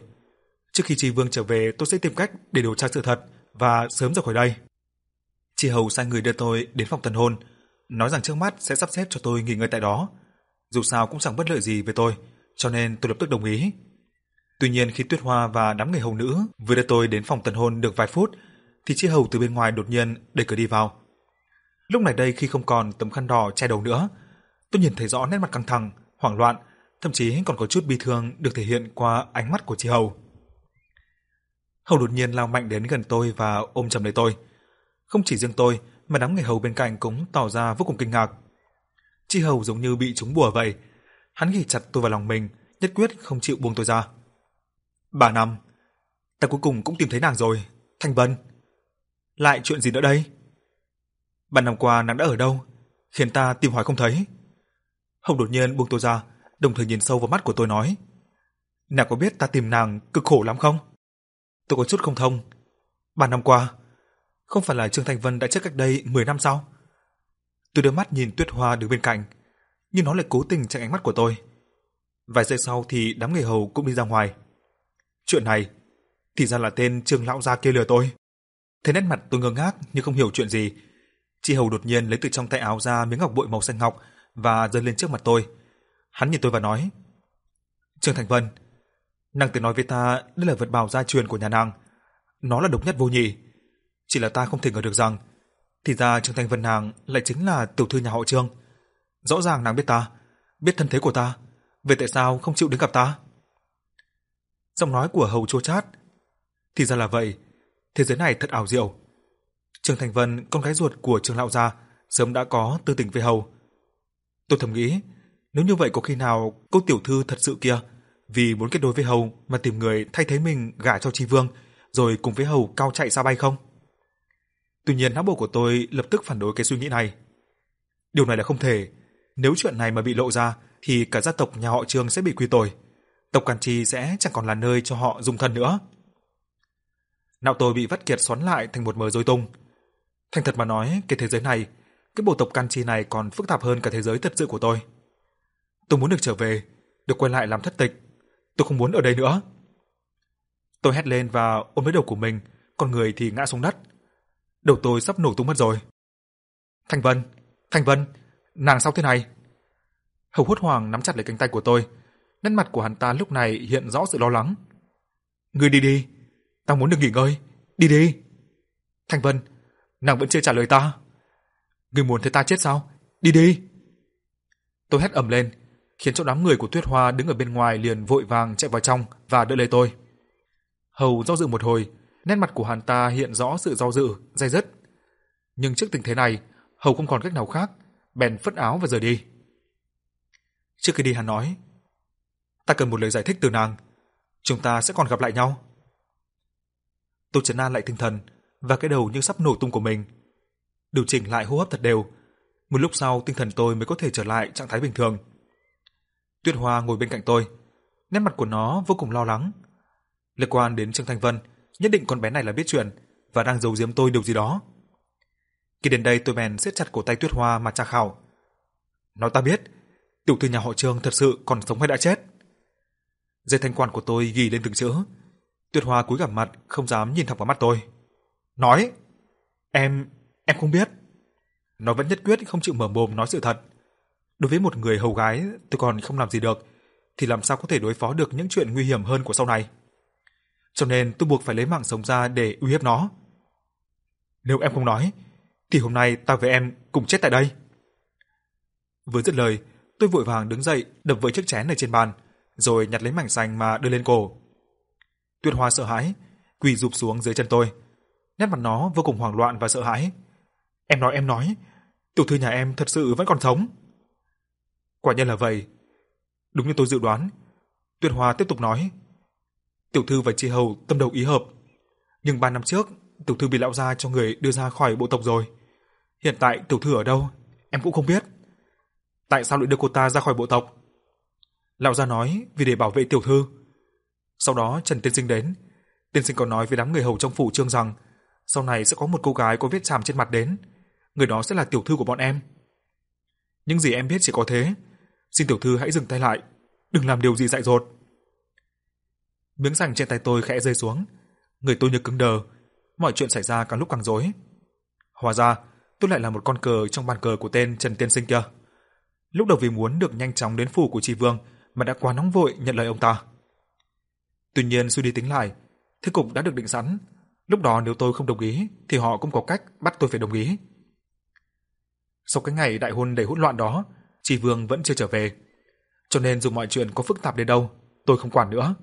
Speaker 1: Trước khi Tri Vương trở về, tôi sẽ tìm cách để điều tra sự thật và sớm rời khỏi đây. Tri Hầu sai người đưa tôi đến phòng tân hôn, nói rằng trước mắt sẽ sắp xếp cho tôi nghỉ ngơi tại đó. Dù sao cũng chẳng bất lợi gì với tôi, cho nên tôi lập tức đồng ý. Tuy nhiên khi Tuyết Hoa và đám người hầu nữ vừa đưa tôi đến phòng tân hôn được vài phút, thì Tri Hầu từ bên ngoài đột nhiên đẩy cửa đi vào. Lúc này đây khi không còn tấm khăn đỏ che đầu nữa, tôi nhìn thấy rõ nét mặt căng thẳng, hoảng loạn, thậm chí còn có chút bi thương được thể hiện qua ánh mắt của Tri Hầu. Hầu đột nhiên lao mạnh đến gần tôi và ôm chầm lấy tôi. Không chỉ riêng tôi, mà đám người hầu bên cạnh cũng tỏ ra vô cùng kinh ngạc. Chi Hầu giống như bị trúng bùa vậy, hắn ghì chặt tôi vào lòng mình, nhất quyết không chịu buông tôi ra. Bà năm, ta cuối cùng cũng tìm thấy nàng rồi, Thanh Vân. Lại chuyện gì nữa đây? Ba năm qua nàng đã ở đâu? khiến ta tìm hoài không thấy. Hồng đột nhiên buông tôi ra, đồng thời nhìn sâu vào mắt của tôi nói: "Nàng có biết ta tìm nàng cực khổ lắm không?" Tôi có chút không thông. Ba năm qua, không phải là Trương Thành Vân đã chết cách đây 10 năm sao? Tôi đưa mắt nhìn Tuyết Hoa đứng bên cạnh, nhưng nó lại cố tình tránh ánh mắt của tôi. Vài giây sau thì đám người hầu cũng đi ra ngoài. Chuyện này, thì ra là tên Trương lão gia kia lừa tôi. Thế nét mặt tôi ngơ ngác như không hiểu chuyện gì. chi hầu đột nhiên lấy từ trong tay áo ra miếng ngọc bội màu xanh ngọc và giơ lên trước mặt tôi. Hắn nhìn tôi và nói: "Trương Thành Vân, nàng tự nói với ta đây là vật bảo gia truyền của nhà nàng, nó là độc nhất vô nhị. Chỉ là ta không thể ngờ được rằng thì ra Trương Thành Vân nàng lại chính là tiểu thư nhà họ Trương. Rõ ràng nàng biết ta, biết thân thế của ta, vậy tại sao không chịu đến gặp ta?" Giọng nói của Hầu chua chát. Thì ra là vậy, thế giới này thật ảo diệu. Trương Thành Vân, con gái ruột của Trương lão gia, sớm đã có tư tình với Hầu. Tôi thầm nghĩ, nếu như vậy có khi nào cô tiểu thư thật sự kia vì muốn kết nối với Hầu mà tìm người thay thế mình gả cho Tri Vương, rồi cùng với Hầu cao chạy xa bay không? Tuy nhiên não bộ của tôi lập tức phản đối cái suy nghĩ này. Điều này là không thể, nếu chuyện này mà bị lộ ra thì cả gia tộc nhà họ Trương sẽ bị quy tội. Tộc Càn Trì sẽ chẳng còn là nơi cho họ dung thân nữa. Não tôi bị vắt kiệt xoắn lại thành một mớ rối tung. Thành thật mà nói, cái thế giới này, cái bộ tộc Càn Trì này còn phức tạp hơn cả thế giới thật sự của tôi. Tôi muốn được trở về, được quay lại làm thất tịch. Tôi không muốn ở đây nữa. Tôi hét lên và ôm lấy đầu của mình, con người thì ngã xuống đất. Đầu tôi sắp nổ tung mất rồi. Thành Vân, Thành Vân, nàng sao thế này? Hầu hốt hoàng nắm chặt lấy cánh tay của tôi. Nét mặt của hắn ta lúc này hiện rõ sự lo lắng. Ngươi đi đi, ta muốn được nghỉ ngơi, đi đi. Thành Vân, nàng vẫn chưa trả lời ta. Ngươi muốn thấy ta chết sao? Đi đi. Tôi hét ầm lên, khiến cho đám người của Tuyết Hoa đứng ở bên ngoài liền vội vàng chạy vào trong và đỡ lấy tôi. Hầu do dự một hồi, nét mặt của hắn ta hiện rõ sự do dự, dây dứt. Nhưng trước tình thế này, Hầu không còn cách nào khác, bèn phất áo và rời đi. Trước khi đi hắn nói, ta cần một lời giải thích từ nàng, chúng ta sẽ còn gặp lại nhau. Tô trấn an lại tinh thần và cái đầu như sắp nổ tung của mình. Điều chỉnh lại hô hấp thật đều, một lúc sau tinh thần tôi mới có thể trở lại trạng thái bình thường. Tuyết Hoa ngồi bên cạnh tôi, nét mặt của nó vô cùng lo lắng. Liên quan đến Trương Thanh Vân, nhất định con bé này là biết chuyện và đang giấu giếm tôi điều gì đó. Khi đến đây tôi bèn siết chặt cổ tay Tuyết Hoa mà tra khảo. Nói ta biết, tiểu thư nhà họ Trương thật sự còn sống hay đã chết? Dây thanh quan của tôi ghi lên từng chữ. Tuyết Hoa cúi gằm mặt, không dám nhìn thẳng vào mắt tôi. Nói, em, em không biết. Nó vẫn nhất quyết không chịu mở mồm nói sự thật. Đối với một người hầu gái tôi còn không làm gì được, thì làm sao có thể đối phó được những chuyện nguy hiểm hơn của sau này. Cho nên tôi buộc phải lấy mạng sống ra để uy hiếp nó. Nếu em không nói, thì hôm nay ta với em cùng chết tại đây. Vừa dứt lời, tôi vội vàng đứng dậy, đập vỡ chiếc chén ở trên bàn, rồi nhặt lấy mảnh xanh mà đưa lên cổ. Tuyệt Hoa sợ hãi, quỳ rụp xuống dưới chân tôi. Nét mặt nó vô cùng hoảng loạn và sợ hãi. Em nói em nói, tiểu thư nhà em thật sự vẫn còn sống. Quả nhiên là vậy. Đúng như tôi dự đoán. Tuyệt Hoa tiếp tục nói. Tiểu thư và Chi Hầu tâm đầu ý hợp. Nhưng ba năm trước, tiểu thư bị lão gia cho người đưa ra khỏi bộ tộc rồi. Hiện tại tiểu thư ở đâu, em cũng không biết. Tại sao lại đưa cô ta ra khỏi bộ tộc? Lão gia nói vì để bảo vệ tiểu thư. Sau đó Trần Tiên Sinh đến. Tiên Sinh còn nói với đám người hầu trong phủ trương rằng sau này sẽ có một cô gái có vết chàm trên mặt đến. Người đó sẽ là tiểu thư của bọn em. Những gì em biết chỉ có thế. Xin tiểu thư hãy dừng tay lại. Đừng làm điều gì dại dột. Miếng răng trên tay tôi khẽ rơi xuống. Người tôi như cứng đờ. Mọi chuyện xảy ra càng lúc càng rối. Hóa ra, tôi lại là một con cờ trong bàn cờ của tên Trần Tiên Sinh kia. Lúc đầu vì muốn được nhanh chóng đến phủ của Tri Vương mà đã quá nóng vội nhận lời ông ta. Tuy nhiên suy đi tính lại, thế cục đã được định sẵn. Lúc đó nếu tôi không đồng ý thì họ cũng có cách bắt tôi phải đồng ý. Sau cái ngày đại hôn đầy hỗn loạn đó, Tri Vương vẫn chưa trở về. Cho nên dù mọi chuyện có phức tạp đến đâu, tôi không quản nữa.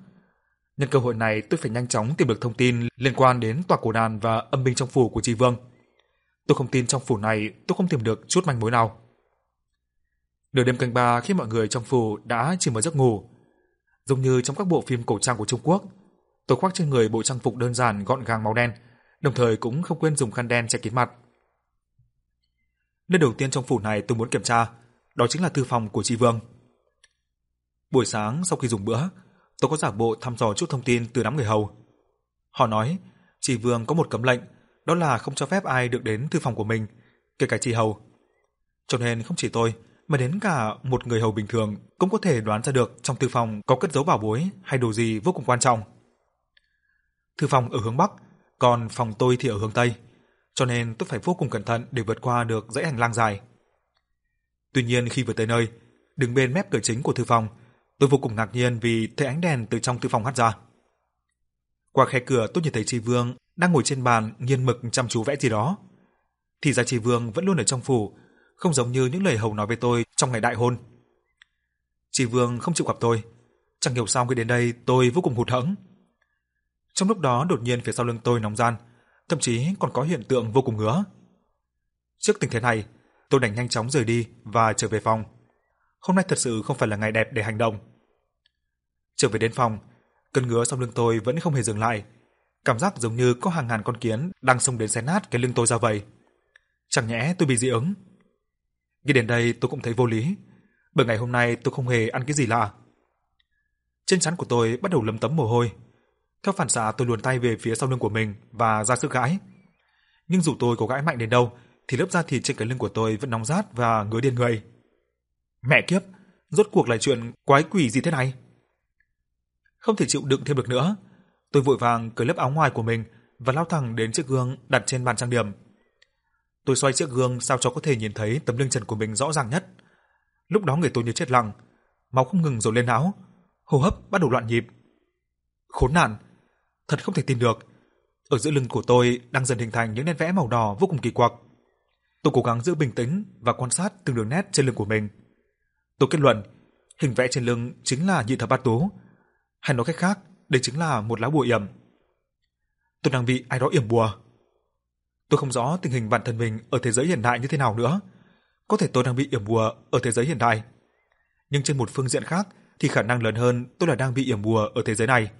Speaker 1: Nhân cơ hội này tôi phải nhanh chóng tìm được thông tin liên quan đến tòa cổ đàn và âm binh trong phủ của Tri Vương. Tôi không tin trong phủ này tôi không tìm được chút manh mối nào. Nửa đêm canh ba khi mọi người trong phủ đã chìm vào giấc ngủ, giống như trong các bộ phim cổ trang của Trung Quốc, tôi khoác trên người bộ trang phục đơn giản gọn gàng màu đen, đồng thời cũng không quên dùng khăn đen che kín mặt. Nơi đầu tiên trong phủ này tôi muốn kiểm tra, đó chính là thư phòng của Tri Vương. Buổi sáng sau khi dùng bữa, tôi có giả bộ thăm dò chút thông tin từ đám người hầu. Họ nói, Tri Vương có một cấm lệnh, đó là không cho phép ai được đến thư phòng của mình, kể cả Tri hầu. Cho nên không chỉ tôi, mà đến cả một người hầu bình thường cũng có thể đoán ra được trong thư phòng có cất giấu bảo bối hay đồ gì vô cùng quan trọng. Thư phòng ở hướng bắc, còn phòng tôi thì ở hướng tây, cho nên tôi phải vô cùng cẩn thận để vượt qua được dãy hành lang dài. Tuy nhiên khi vừa tới nơi, đứng bên mép cửa chính của thư phòng, tôi vô cùng ngạc nhiên vì thấy ánh đèn từ trong thư phòng hắt ra. Qua khe cửa tôi nhìn thấy Tri Vương đang ngồi trên bàn nghiên mực chăm chú vẽ gì đó. Thì ra Tri Vương vẫn luôn ở trong phủ, không giống như những lời hầu nói với tôi trong ngày đại hôn. Tri Vương không chịu gặp tôi, chẳng hiểu sao khi đến đây tôi vô cùng hụt hẫng. Trong lúc đó đột nhiên phía sau lưng tôi nóng gian, thậm chí còn có hiện tượng vô cùng ngứa. Trước tình thế này, tôi đành nhanh chóng rời đi và trở về phòng. Hôm nay thật sự không phải là ngày đẹp để hành động. Trở về đến phòng, cơn ngứa sau lưng tôi vẫn không hề dừng lại, cảm giác giống như có hàng ngàn con kiến đang xông đến xé nát cái lưng tôi ra vậy. Chẳng nhẽ tôi bị dị ứng? Nghĩ đến đây tôi cũng thấy vô lý, bởi ngày hôm nay tôi không hề ăn cái gì lạ. Trên trán của tôi bắt đầu lấm tấm mồ hôi. Theo phản xạ tôi luồn tay về phía sau lưng của mình và ra sức gãi. Nhưng dù tôi có gãi mạnh đến đâu thì lớp da thịt trên cái lưng của tôi vẫn nóng rát và ngứa điên người. Mẹ kiếp, rốt cuộc là chuyện quái quỷ gì thế này? Không thể chịu đựng thêm được nữa, tôi vội vàng cởi lớp áo ngoài của mình và lao thẳng đến chiếc gương đặt trên bàn trang điểm. Tôi xoay chiếc gương sao cho có thể nhìn thấy tấm lưng trần của mình rõ ràng nhất. Lúc đó người tôi như chết lặng, máu không ngừng dồn lên não, hô hấp bắt đầu loạn nhịp. Khốn nạn, thật không thể tin được. Ở giữa lưng của tôi đang dần hình thành những nét vẽ màu đỏ vô cùng kỳ quặc. Tôi cố gắng giữ bình tĩnh và quan sát từng đường nét trên lưng của mình. Tôi kết luận, hình vẽ trên lưng chính là nhị thập bát tú, hay nói cách khác, đây chính là một lá bùa yểm. Tôi đang bị ai đó yểm bùa. Tôi không rõ tình hình bản thân mình ở thế giới hiện đại như thế nào nữa. Có thể tôi đang bị yểm bùa ở thế giới hiện đại. Nhưng trên một phương diện khác thì khả năng lớn hơn tôi là đang bị yểm bùa ở thế giới này.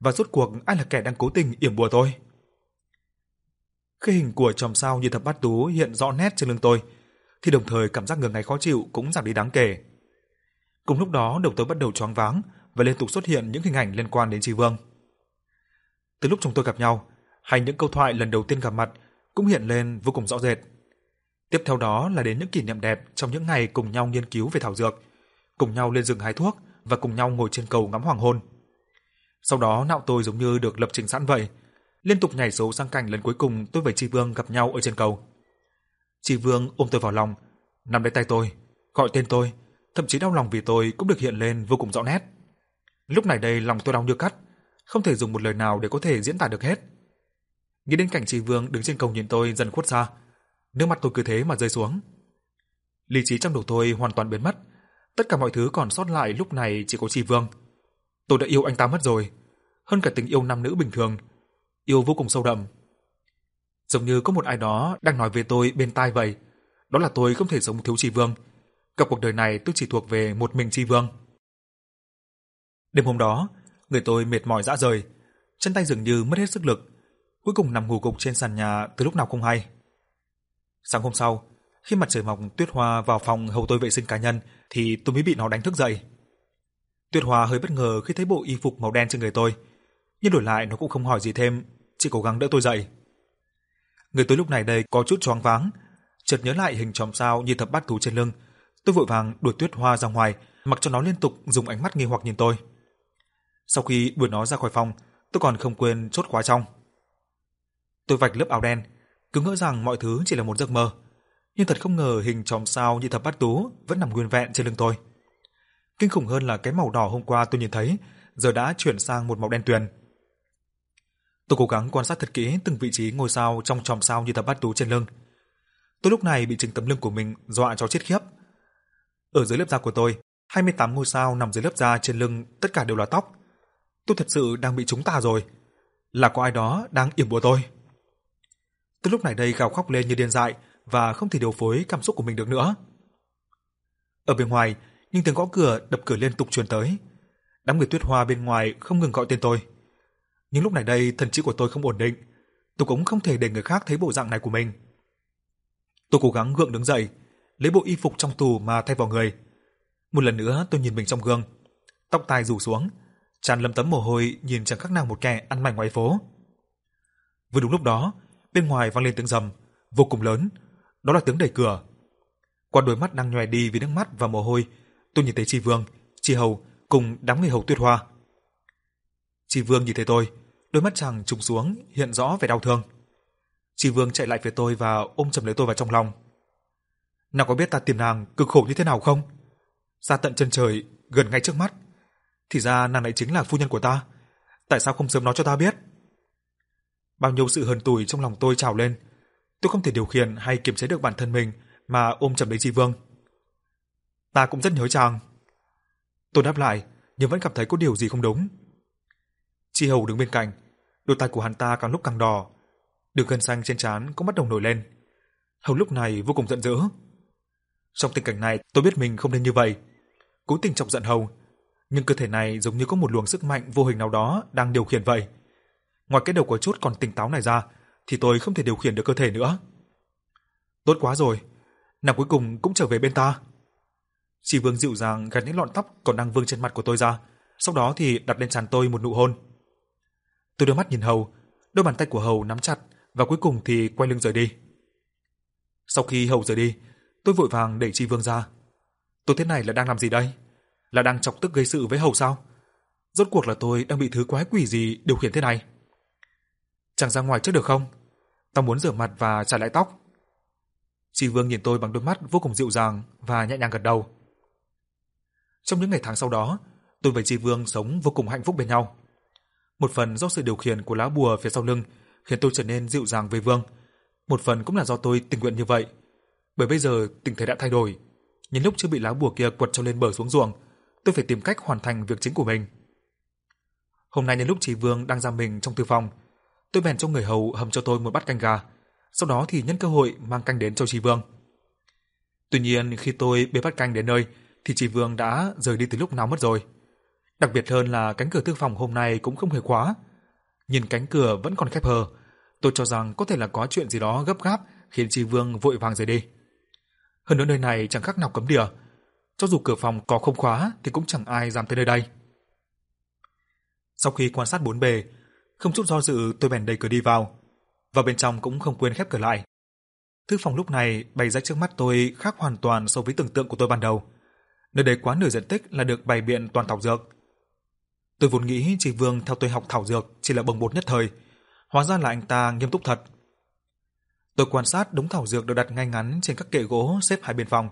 Speaker 1: Và rốt cuộc ai là kẻ đang cố tình yểm bùa tôi? Khi hình của chòm sao như thập bát tú hiện rõ nét trên lưng tôi, thì đồng thời cảm giác ngứa ngáy khó chịu cũng giảm đi đáng kể. Cùng lúc đó, đầu tôi bắt đầu choáng váng và liên tục xuất hiện những hình ảnh liên quan đến Tri Vương. Từ lúc chúng tôi gặp nhau, hay những câu thoại lần đầu tiên gặp mặt cũng hiện lên vô cùng rõ rệt. Tiếp theo đó là đến những kỷ niệm đẹp trong những ngày cùng nhau nghiên cứu về thảo dược, cùng nhau lên rừng hái thuốc và cùng nhau ngồi trên cầu ngắm hoàng hôn. Sau đó não tôi giống như được lập trình sẵn vậy, liên tục nhảy số sang cảnh lần cuối cùng tôi và Tri Vương gặp nhau ở trên cầu. Tri Vương ôm tôi vào lòng, nắm lấy tay tôi, gọi tên tôi, thậm chí đau lòng vì tôi cũng được hiện lên vô cùng rõ nét. Lúc này đây lòng tôi đau như cắt, không thể dùng một lời nào để có thể diễn tả được hết. Nghĩ đến cảnh Tri Vương đứng trên cầu nhìn tôi dần khuất xa, nước mắt tôi cứ thế mà rơi xuống. Lý trí trong đầu tôi hoàn toàn biến mất, tất cả mọi thứ còn sót lại lúc này chỉ có Tri Vương. Tôi đã yêu anh ta mất rồi, hơn cả tình yêu nam nữ bình thường, yêu vô cùng sâu đậm. Giống như có một ai đó đang nói về tôi bên tai vậy, đó là tôi không thể sống thiếu Tri Vương. Cả cuộc đời này tôi chỉ thuộc về một mình Tri Vương. Đêm hôm đó, người tôi mệt mỏi dã rời, chân tay dường như mất hết sức lực, cuối cùng nằm ngủ gục trên sàn nhà từ lúc nào không hay. Sáng hôm sau, khi mặt trời mọc Tuyết Hoa vào phòng hầu tôi vệ sinh cá nhân thì tôi mới bị nó đánh thức dậy. Tuyết Hoa hơi bất ngờ khi thấy bộ y phục màu đen trên người tôi, nhưng đổi lại nó cũng không hỏi gì thêm, chỉ cố gắng đỡ tôi dậy. Người tôi lúc này đây có chút choáng váng, chợt nhớ lại hình chòm sao như thập bát thú trên lưng, tôi vội vàng đuổi Tuyết Hoa ra ngoài, mặc cho nó liên tục dùng ánh mắt nghi hoặc nhìn tôi. Sau khi đuổi nó ra khỏi phòng, tôi còn không quên chốt khóa trong. Tôi vạch lớp áo đen, cứ ngỡ rằng mọi thứ chỉ là một giấc mơ, nhưng thật không ngờ hình chòm sao như thập bát tú vẫn nằm nguyên vẹn trên lưng tôi. Kinh khủng hơn là cái màu đỏ hôm qua tôi nhìn thấy, giờ đã chuyển sang một màu đen tuyền. Tôi cố gắng quan sát thật kỹ từng vị trí ngôi sao trong chòm sao như thập bát tú trên lưng. Tôi lúc này bị chỉnh tấm lưng của mình dọa cho chết khiếp. Ở dưới lớp da của tôi, 28 ngôi sao nằm dưới lớp da trên lưng tất cả đều là tóc. Tôi thật sự đang bị chúng ta rồi. Là có ai đó đang yểm bùa tôi. Tôi lúc này đây gào khóc lên như điên dại và không thể điều phối cảm xúc của mình được nữa. Ở bên ngoài, những tiếng gõ cửa đập cửa liên tục truyền tới. Đám người tuyết hoa bên ngoài không ngừng gọi tên tôi. Nhưng lúc này đây thần trí của tôi không ổn định, tôi cũng không thể để người khác thấy bộ dạng này của mình. Tôi cố gắng gượng đứng dậy, lấy bộ y phục trong tù mà thay vào người. Một lần nữa tôi nhìn mình trong gương, tóc tai rủ xuống, tràn lấm tấm mồ hôi nhìn chẳng khác nào một kẻ ăn mày ngoài phố. Vừa đúng lúc đó, bên ngoài vang lên tiếng rầm vô cùng lớn, đó là tiếng đẩy cửa. Qua đôi mắt đang nhòe đi vì nước mắt và mồ hôi, tôi nhìn thấy Tri Vương, Tri Hầu cùng đám người hầu Tuyết Hoa. Tri Vương nhìn thấy tôi, đôi mắt chàng trùng xuống, hiện rõ vẻ đau thương. Chi Vương chạy lại phía tôi và ôm chầm lấy tôi vào trong lòng. Nàng có biết ta tìm nàng cực khổ như thế nào không? Ra tận chân trời, gần ngay trước mắt. Thì ra nàng ấy chính là phu nhân của ta. Tại sao không sớm nói cho ta biết? Bao nhiêu sự hờn tủi trong lòng tôi trào lên. Tôi không thể điều khiển hay kiềm chế được bản thân mình mà ôm chầm lấy Chi Vương. Ta cũng rất nhớ chàng. Tôi đáp lại, nhưng vẫn cảm thấy có điều gì không đúng. Chi Hầu đứng bên cạnh, đôi tay của hắn ta càng lúc càng đỏ, đường gân xanh trên trán cũng bắt đầu nổi lên. Hầu lúc này vô cùng giận dữ. Trong tình cảnh này, tôi biết mình không nên như vậy. Cố tình chọc giận Hầu, nhưng cơ thể này giống như có một luồng sức mạnh vô hình nào đó đang điều khiển vậy. Ngoài cái đầu có chút còn tỉnh táo này ra, thì tôi không thể điều khiển được cơ thể nữa. Tốt quá rồi, nàng cuối cùng cũng trở về bên ta. Chỉ Vương dịu dàng gạt những lọn tóc còn đang vương trên mặt của tôi ra, sau đó thì đặt lên trán tôi một nụ hôn. Tôi đưa mắt nhìn Hầu, đôi bàn tay của Hầu nắm chặt và cuối cùng thì quay lưng rời đi. Sau khi Hầu rời đi, tôi vội vàng đẩy Tri Vương ra. Tôi thế này là đang làm gì đây? Là đang chọc tức gây sự với Hầu sao? Rốt cuộc là tôi đang bị thứ quái quỷ gì điều khiển thế này? Chẳng ra ngoài trước được không? Tao muốn rửa mặt và trả lại tóc. Tri Vương nhìn tôi bằng đôi mắt vô cùng dịu dàng và nhẹ nhàng gật đầu. Trong những ngày tháng sau đó, tôi và Tri Vương sống vô cùng hạnh phúc bên nhau. Một phần do sự điều khiển của lá bùa phía sau lưng khiến tôi trở nên dịu dàng với Vương, một phần cũng là do tôi tình nguyện như vậy. Bởi bây giờ tình thế đã thay đổi, nhân lúc chưa bị lá bùa kia quật cho lên bờ xuống ruộng, tôi phải tìm cách hoàn thành việc chính của mình. Hôm nay nhân lúc Trì Vương đang giam mình trong thư phòng, tôi bèn cho người hầu hầm cho tôi một bát canh gà, sau đó thì nhân cơ hội mang canh đến cho Trì Vương. Tuy nhiên khi tôi bê bát canh đến nơi thì Trì Vương đã rời đi từ lúc nào mất rồi. Đặc biệt hơn là cánh cửa thư phòng hôm nay cũng không hề khóa. Nhìn cánh cửa vẫn còn khép hờ, tôi cho rằng có thể là có chuyện gì đó gấp gáp khiến Trì Vương vội vàng rời đi. Hơn nữa nơi này chẳng khác nào cấm địa, cho dù cửa phòng có không khóa thì cũng chẳng ai dám tới nơi đây. Sau khi quan sát bốn bề, không chút do dự tôi bèn đẩy cửa đi vào. Vào bên trong cũng không quên khép cửa lại. Thư phòng lúc này bày ra trước mắt tôi khác hoàn toàn so với tưởng tượng của tôi ban đầu. Nơi đây quá nửa diện tích là được bày biện toàn thảo dược. Tôi vốn nghĩ Trì Vương theo tôi học thảo dược chỉ là bồng bột nhất thời, hóa ra là anh ta nghiêm túc thật. Tôi quan sát đống thảo dược được đặt ngay ngắn trên các kệ gỗ xếp hai bên phòng.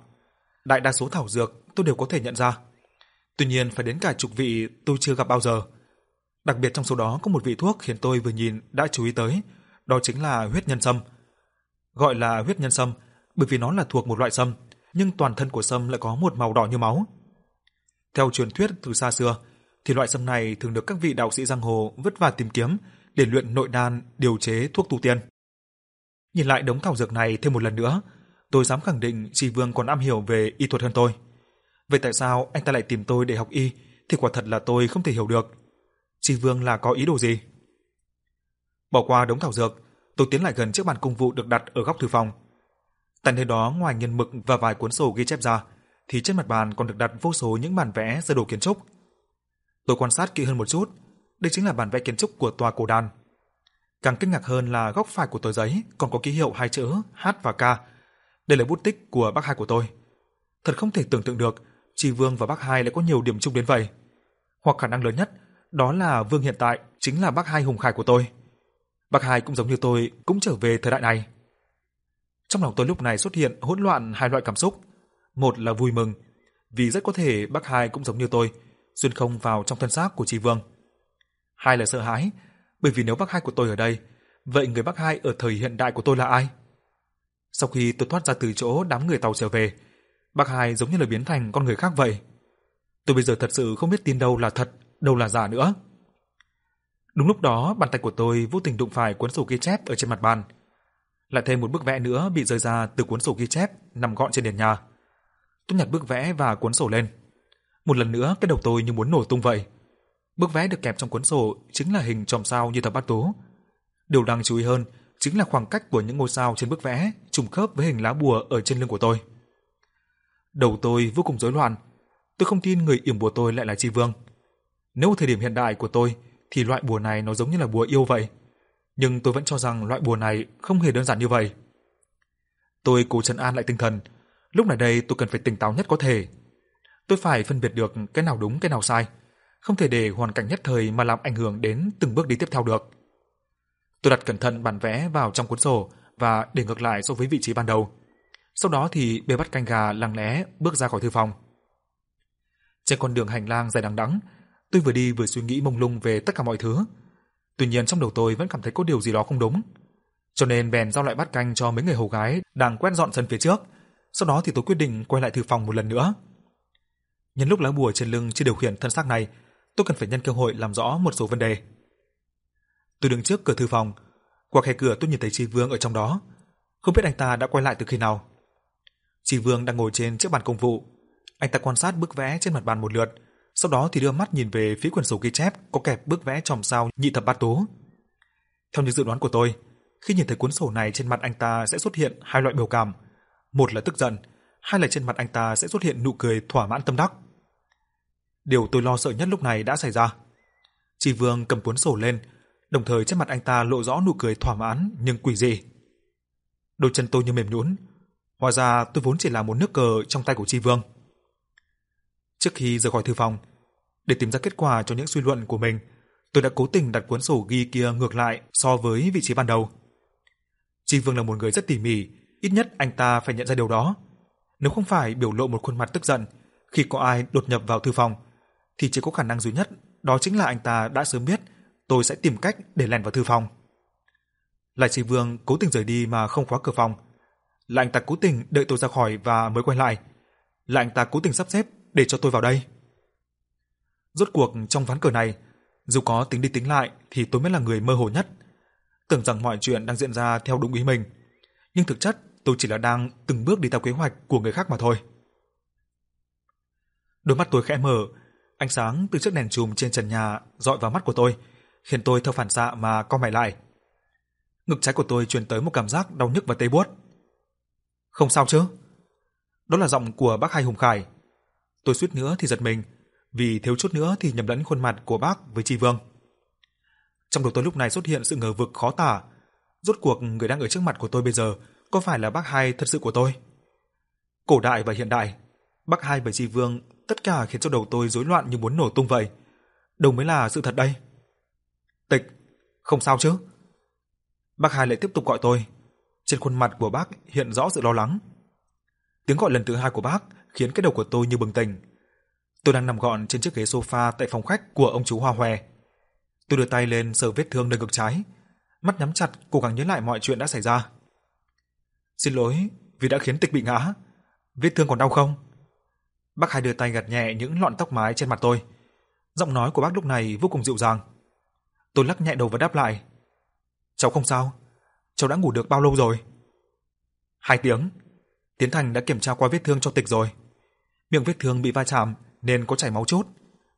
Speaker 1: Đại đa số thảo dược tôi đều có thể nhận ra. Tuy nhiên phải đến cả chục vị tôi chưa gặp bao giờ. Đặc biệt trong số đó có một vị thuốc khiến tôi vừa nhìn đã chú ý tới, đó chính là huyết nhân sâm. Gọi là huyết nhân sâm bởi vì nó là thuộc một loại sâm, nhưng toàn thân của sâm lại có một màu đỏ như máu. Theo truyền thuyết từ xa xưa, thì loại sâm này thường được các vị đạo sĩ giang hồ vất vả tìm kiếm để luyện nội đan, điều chế thuốc tu tiên. Nhìn lại đống thảo dược này thêm một lần nữa, tôi dám khẳng định Tri Vương còn am hiểu về y thuật hơn tôi. Vậy tại sao anh ta lại tìm tôi để học y thì quả thật là tôi không thể hiểu được. Tri Vương là có ý đồ gì? Bỏ qua đống thảo dược, tôi tiến lại gần chiếc bàn công vụ được đặt ở góc thư phòng. Tại nơi đó ngoài nhân mực và vài cuốn sổ ghi chép ra, thì trên mặt bàn còn được đặt vô số những bản vẽ sơ đồ kiến trúc. Tôi quan sát kỹ hơn một chút, đây chính là bản vẽ kiến trúc của tòa cổ đàn. Càng kinh ngạc hơn là góc phải của tờ giấy còn có ký hiệu hai chữ H và K. Đây là bút tích của bác hai của tôi. Thật không thể tưởng tượng được, Tri Vương và bác hai lại có nhiều điểm chung đến vậy. Hoặc khả năng lớn nhất, đó là Vương hiện tại chính là bác hai hùng khải của tôi. Bác hai cũng giống như tôi, cũng trở về thời đại này. Trong lòng tôi lúc này xuất hiện hỗn loạn hai loại cảm xúc. Một là vui mừng, vì rất có thể bác hai cũng giống như tôi, xuyên không vào trong thân xác của trì Vương. Hai là sợ hãi, bởi vì nếu bác hai của tôi ở đây, vậy người bác hai ở thời hiện đại của tôi là ai? Sau khi tôi thoát ra từ chỗ đám người tàu trở về, bác hai giống như là biến thành con người khác vậy. Tôi bây giờ thật sự không biết tin đâu là thật, đâu là giả nữa. Đúng lúc đó, bàn tay của tôi vô tình đụng phải cuốn sổ ghi chép ở trên mặt bàn. Lại thêm một bức vẽ nữa bị rơi ra từ cuốn sổ ghi chép nằm gọn trên nền nhà. Tôi nhặt bức vẽ và cuốn sổ lên. Một lần nữa cái đầu tôi như muốn nổ tung vậy. Bức vẽ được kẹp trong cuốn sổ chính là hình chòm sao như thập bát tố. Điều đáng chú ý hơn chính là khoảng cách của những ngôi sao trên bức vẽ trùng khớp với hình lá bùa ở trên lưng của tôi. Đầu tôi vô cùng rối loạn, tôi không tin người yểm bùa tôi lại là Chi Vương. Nếu thời điểm hiện đại của tôi thì loại bùa này nó giống như là bùa yêu vậy, nhưng tôi vẫn cho rằng loại bùa này không hề đơn giản như vậy. Tôi cố trấn an lại tinh thần, lúc này đây tôi cần phải tỉnh táo nhất có thể. Tôi phải phân biệt được cái nào đúng cái nào sai, không thể để hoàn cảnh nhất thời mà làm ảnh hưởng đến từng bước đi tiếp theo được. Tôi đặt cẩn thận bản vẽ vào trong cuốn sổ và để ngược lại so với vị trí ban đầu. Sau đó thì bê bắt canh gà lặng lẽ bước ra khỏi thư phòng. Trên con đường hành lang dài đằng đẵng, tôi vừa đi vừa suy nghĩ mông lung về tất cả mọi thứ. Tuy nhiên trong đầu tôi vẫn cảm thấy có điều gì đó không đúng. Cho nên bèn giao lại bát canh cho mấy người hầu gái đang quét dọn sân phía trước. Sau đó thì tôi quyết định quay lại thư phòng một lần nữa. Nhân lúc lá bùa trên lưng chưa điều khiển thân xác này, tôi cần phải nhân cơ hội làm rõ một số vấn đề. Tôi đứng trước cửa thư phòng, qua khe cửa tôi nhìn thấy Tri Vương ở trong đó, không biết anh ta đã quay lại từ khi nào. Tri Vương đang ngồi trên chiếc bàn công vụ, anh ta quan sát bức vẽ trên mặt bàn một lượt, sau đó thì đưa mắt nhìn về phía quyển sổ ghi chép có kẹp bức vẽ chòm sao nhị thập bát tố. Theo những dự đoán của tôi, khi nhìn thấy cuốn sổ này trên mặt anh ta sẽ xuất hiện hai loại biểu cảm, một là tức giận, hay là trên mặt anh ta sẽ xuất hiện nụ cười thỏa mãn tâm đắc. Điều tôi lo sợ nhất lúc này đã xảy ra. Tri Vương cầm cuốn sổ lên, đồng thời trên mặt anh ta lộ rõ nụ cười thỏa mãn nhưng quỷ dị. Đôi chân tôi như mềm nhũn, hóa ra tôi vốn chỉ là một nước cờ trong tay của Tri Vương. Trước khi rời khỏi thư phòng, để tìm ra kết quả cho những suy luận của mình, tôi đã cố tình đặt cuốn sổ ghi kia ngược lại so với vị trí ban đầu. Tri Vương là một người rất tỉ mỉ, ít nhất anh ta phải nhận ra điều đó. Nếu không phải biểu lộ một khuôn mặt tức giận khi có ai đột nhập vào thư phòng, thì chỉ có khả năng duy nhất đó chính là anh ta đã sớm biết tôi sẽ tìm cách để lẻn vào thư phòng. Lại Sĩ Vương cố tình rời đi mà không khóa cửa phòng. lại anh ta cố tình đợi tôi ra khỏi và mới quay lại. lại anh ta cố tình sắp xếp để cho tôi vào đây. Rốt cuộc trong ván cờ này, dù có tính đi tính lại thì tôi mới là người mơ hồ nhất. Tưởng rằng mọi chuyện đang diễn ra theo đúng ý mình, nhưng thực chất tôi chỉ là đang từng bước đi theo kế hoạch của người khác mà thôi. Đôi mắt tôi khẽ mở, ánh sáng từ chiếc đèn chùm trên trần nhà dọi vào mắt của tôi, khiến tôi theo phản xạ mà co mày lại. Ngực trái của tôi truyền tới một cảm giác đau nhức và tê buốt. Không sao chứ? Đó là giọng của bác Hai Hùng Khải. Tôi suýt nữa thì giật mình, vì thiếu chút nữa thì nhầm lẫn khuôn mặt của bác với Tri Vương. Trong đầu tôi lúc này xuất hiện sự ngờ vực khó tả. Rốt cuộc người đang ở trước mặt của tôi bây giờ có phải là bác hai thật sự của tôi? Cổ đại và hiện đại, bác hai và Di Vương tất cả khiến cho đầu tôi rối loạn như muốn nổ tung vậy. Đâu mới là sự thật đây? Tịch, không sao chứ? Bác hai lại tiếp tục gọi tôi. Trên khuôn mặt của bác hiện rõ sự lo lắng. Tiếng gọi lần thứ hai của bác khiến cái đầu của tôi như bừng tỉnh. Tôi đang nằm gọn trên chiếc ghế sofa tại phòng khách của ông chú Hoa hoè. Tôi đưa tay lên sờ vết thương nơi ngực trái, mắt nhắm chặt cố gắng nhớ lại mọi chuyện đã xảy ra. Xin lỗi vì đã khiến Tịch bị ngã. Vết thương còn đau không? Bác hai đưa tay gạt nhẹ những lọn tóc mái trên mặt tôi. Giọng nói của bác lúc này vô cùng dịu dàng. Tôi lắc nhẹ đầu và đáp lại. Cháu không sao. Cháu đã ngủ được bao lâu rồi? Hai tiếng. Tiến Thành đã kiểm tra qua vết thương cho Tịch rồi. Miệng vết thương bị va chạm nên có chảy máu chút.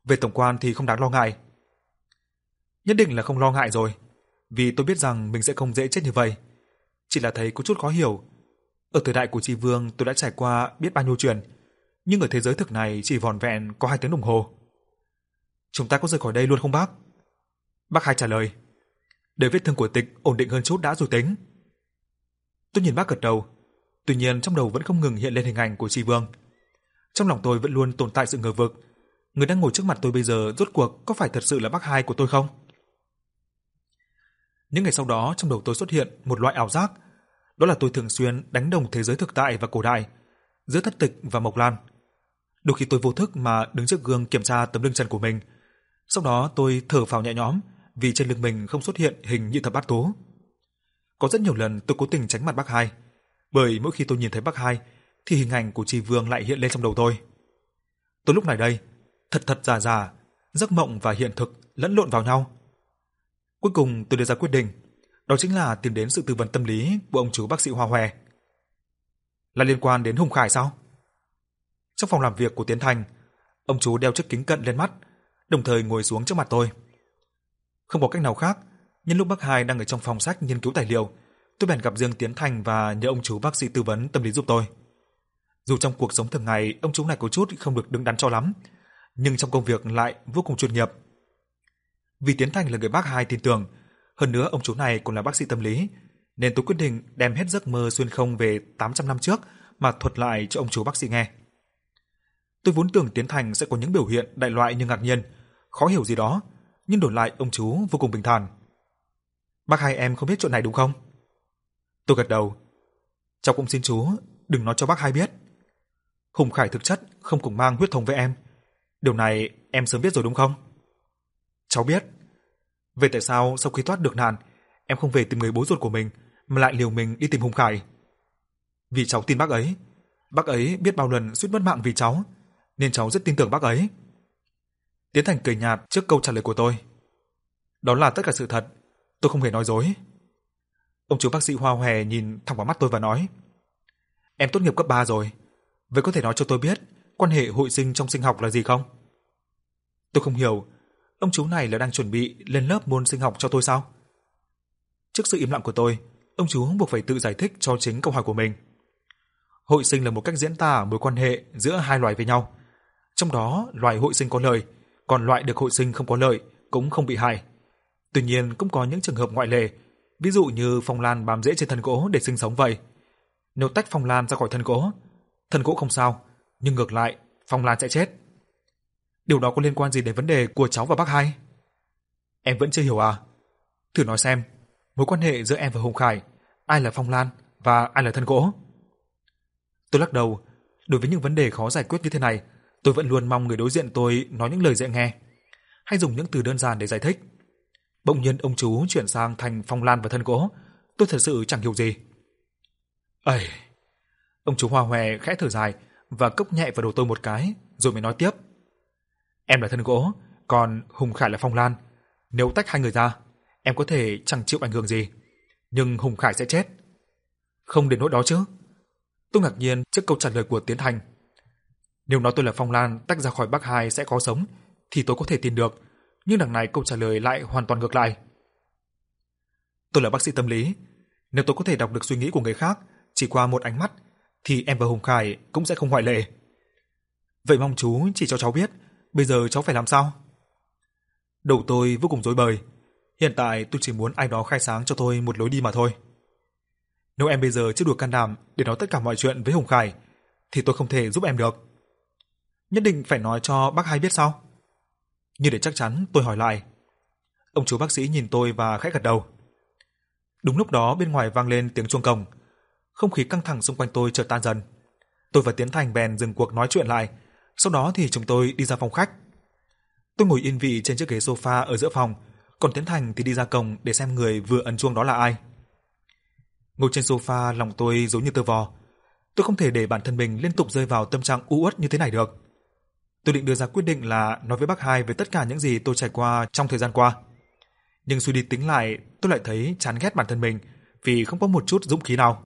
Speaker 1: Về tổng quan thì không đáng lo ngại. Nhất định là không lo ngại rồi, vì tôi biết rằng mình sẽ không dễ chết như vậy. Chỉ là thấy có chút khó hiểu. Ở thời đại của Tri Vương tôi đã trải qua biết bao nhiêu chuyện, nhưng ở thế giới thực này chỉ vòn vẹn có hai tiếng đồng hồ. Chúng ta có rời khỏi đây luôn không bác? Bác hai trả lời. Để vết thương của tịch ổn định hơn chút đã rồi tính. Tôi nhìn bác gật đầu, tuy nhiên trong đầu vẫn không ngừng hiện lên hình ảnh của Tri Vương. Trong lòng tôi vẫn luôn tồn tại sự ngờ vực, người đang ngồi trước mặt tôi bây giờ rốt cuộc có phải thật sự là bác hai của tôi không? Những ngày sau đó trong đầu tôi xuất hiện một loại ảo giác, đó là tôi thường xuyên đánh đồng thế giới thực tại và cổ đại, giữa thất tịch và mộc lan. Đôi khi tôi vô thức mà đứng trước gương kiểm tra tấm lưng trần của mình. Sau đó tôi thở phào nhẹ nhõm vì trên lưng mình không xuất hiện hình như thập bát tố. Có rất nhiều lần tôi cố tình tránh mặt bác hai, bởi mỗi khi tôi nhìn thấy bác hai thì hình ảnh của Tri Vương lại hiện lên trong đầu tôi. Tôi lúc này đây, thật thật giả giả, giấc mộng và hiện thực lẫn lộn vào nhau. Cuối cùng tôi đưa ra quyết định, đó chính là tìm đến sự tư vấn tâm lý của ông chú bác sĩ Hoa Hoè. Là liên quan đến Hùng Khải sao? Trong phòng làm việc của Tiến Thành, ông chú đeo chiếc kính cận lên mắt, đồng thời ngồi xuống trước mặt tôi. Không có cách nào khác, nhân lúc bác Hai đang ở trong phòng sách nghiên cứu tài liệu, tôi bèn gặp Dương Tiến Thành và nhờ ông chú bác sĩ tư vấn tâm lý giúp tôi. Dù trong cuộc sống thường ngày ông chú này có chút không được đứng đắn cho lắm, nhưng trong công việc lại vô cùng chuyên nghiệp. Vì Tiến Thành là người bác hai tin tưởng, hơn nữa ông chú này cũng là bác sĩ tâm lý, nên tôi quyết định đem hết giấc mơ xuyên không về 800 năm trước mà thuật lại cho ông chú bác sĩ nghe. Tôi vốn tưởng Tiến Thành sẽ có những biểu hiện đại loại như ngạc nhiên, khó hiểu gì đó, nhưng đổi lại ông chú vô cùng bình thản. Bác hai em không biết chuyện này đúng không? Tôi gật đầu. Cháu cũng xin chú, đừng nói cho bác hai biết. Hùng Khải thực chất không cùng mang huyết thống với em. Điều này em sớm biết rồi đúng không? Cháu biết. Vậy tại sao sau khi thoát được nạn, em không về tìm người bố ruột của mình mà lại liều mình đi tìm Hùng Khải? Vì cháu tin bác ấy. Bác ấy biết bao lần suýt mất mạng vì cháu, nên cháu rất tin tưởng bác ấy. Tiến Thành cười nhạt trước câu trả lời của tôi. Đó là tất cả sự thật, tôi không hề nói dối. Ông chú bác sĩ Hoa Hòe nhìn thẳng vào mắt tôi và nói: "Em tốt nghiệp cấp 3 rồi, vậy có thể nói cho tôi biết quan hệ hội sinh trong sinh học là gì không?" Tôi không hiểu, ông chú này là đang chuẩn bị lên lớp môn sinh học cho tôi sao? Trước sự im lặng của tôi, ông chú buộc phải tự giải thích cho chính câu hỏi của mình. Hội sinh là một cách diễn tả mối quan hệ giữa hai loài với nhau. Trong đó, loài hội sinh có lợi, còn loại được hội sinh không có lợi cũng không bị hại. Tuy nhiên cũng có những trường hợp ngoại lệ, ví dụ như phong lan bám rễ trên thân gỗ để sinh sống vậy. Nếu tách phong lan ra khỏi thân gỗ, thân gỗ không sao, nhưng ngược lại, phong lan sẽ chết. Điều đó có liên quan gì đến vấn đề của cháu và bác hai? Em vẫn chưa hiểu à? Thử nói xem, mối quan hệ giữa em và Hùng Khải, ai là phong lan và ai là thân gỗ? Tôi lắc đầu, đối với những vấn đề khó giải quyết như thế này, tôi vẫn luôn mong người đối diện tôi nói những lời dễ nghe, hay dùng những từ đơn giản để giải thích. Bỗng nhiên ông chú chuyển sang thành phong lan và thân gỗ, tôi thật sự chẳng hiểu gì. Ây! Ông chú Hoa Hoè khẽ thở dài và cốc nhẹ vào đầu tôi một cái, rồi mới nói tiếp. Em là thân gỗ, còn Hùng Khải là phong lan. Nếu tách hai người ra, em có thể chẳng chịu ảnh hưởng gì, nhưng Hùng Khải sẽ chết. Không đến nỗi đó chứ? Tôi ngạc nhiên trước câu trả lời của Tiến Thành. Nếu nói tôi là Phong Lan tách ra khỏi Bắc hải sẽ có sống, thì tôi có thể tin được, nhưng đằng này câu trả lời lại hoàn toàn ngược lại. Tôi là bác sĩ tâm lý, nếu tôi có thể đọc được suy nghĩ của người khác chỉ qua một ánh mắt, thì em và Hùng Khải cũng sẽ không ngoại lệ. Vậy mong chú chỉ cho cháu biết, bây giờ cháu phải làm sao? Đầu tôi vô cùng rối bời. Hiện tại tôi chỉ muốn ai đó khai sáng cho tôi một lối đi mà thôi. Nếu em bây giờ chưa đủ can đảm để nói tất cả mọi chuyện với Hùng Khải, thì tôi không thể giúp em được. Nhất định phải nói cho bác hai biết sao? Như để chắc chắn, tôi hỏi lại. Ông chú bác sĩ nhìn tôi và khẽ gật đầu. Đúng lúc đó bên ngoài vang lên tiếng chuông cổng. Không khí căng thẳng xung quanh tôi chợt tan dần. Tôi và Tiến Thành bèn dừng cuộc nói chuyện lại, sau đó thì chúng tôi đi ra phòng khách. Tôi ngồi yên vị trên chiếc ghế sofa ở giữa phòng, còn Tiến Thành thì đi ra cổng để xem người vừa ấn chuông đó là ai. Ngồi trên sofa lòng tôi giống như tơ vò. Tôi không thể để bản thân mình liên tục rơi vào tâm trạng u uất như thế này được. Tôi định đưa ra quyết định là nói với bác hai về tất cả những gì tôi trải qua trong thời gian qua. Nhưng suy đi tính lại, tôi lại thấy chán ghét bản thân mình vì không có một chút dũng khí nào.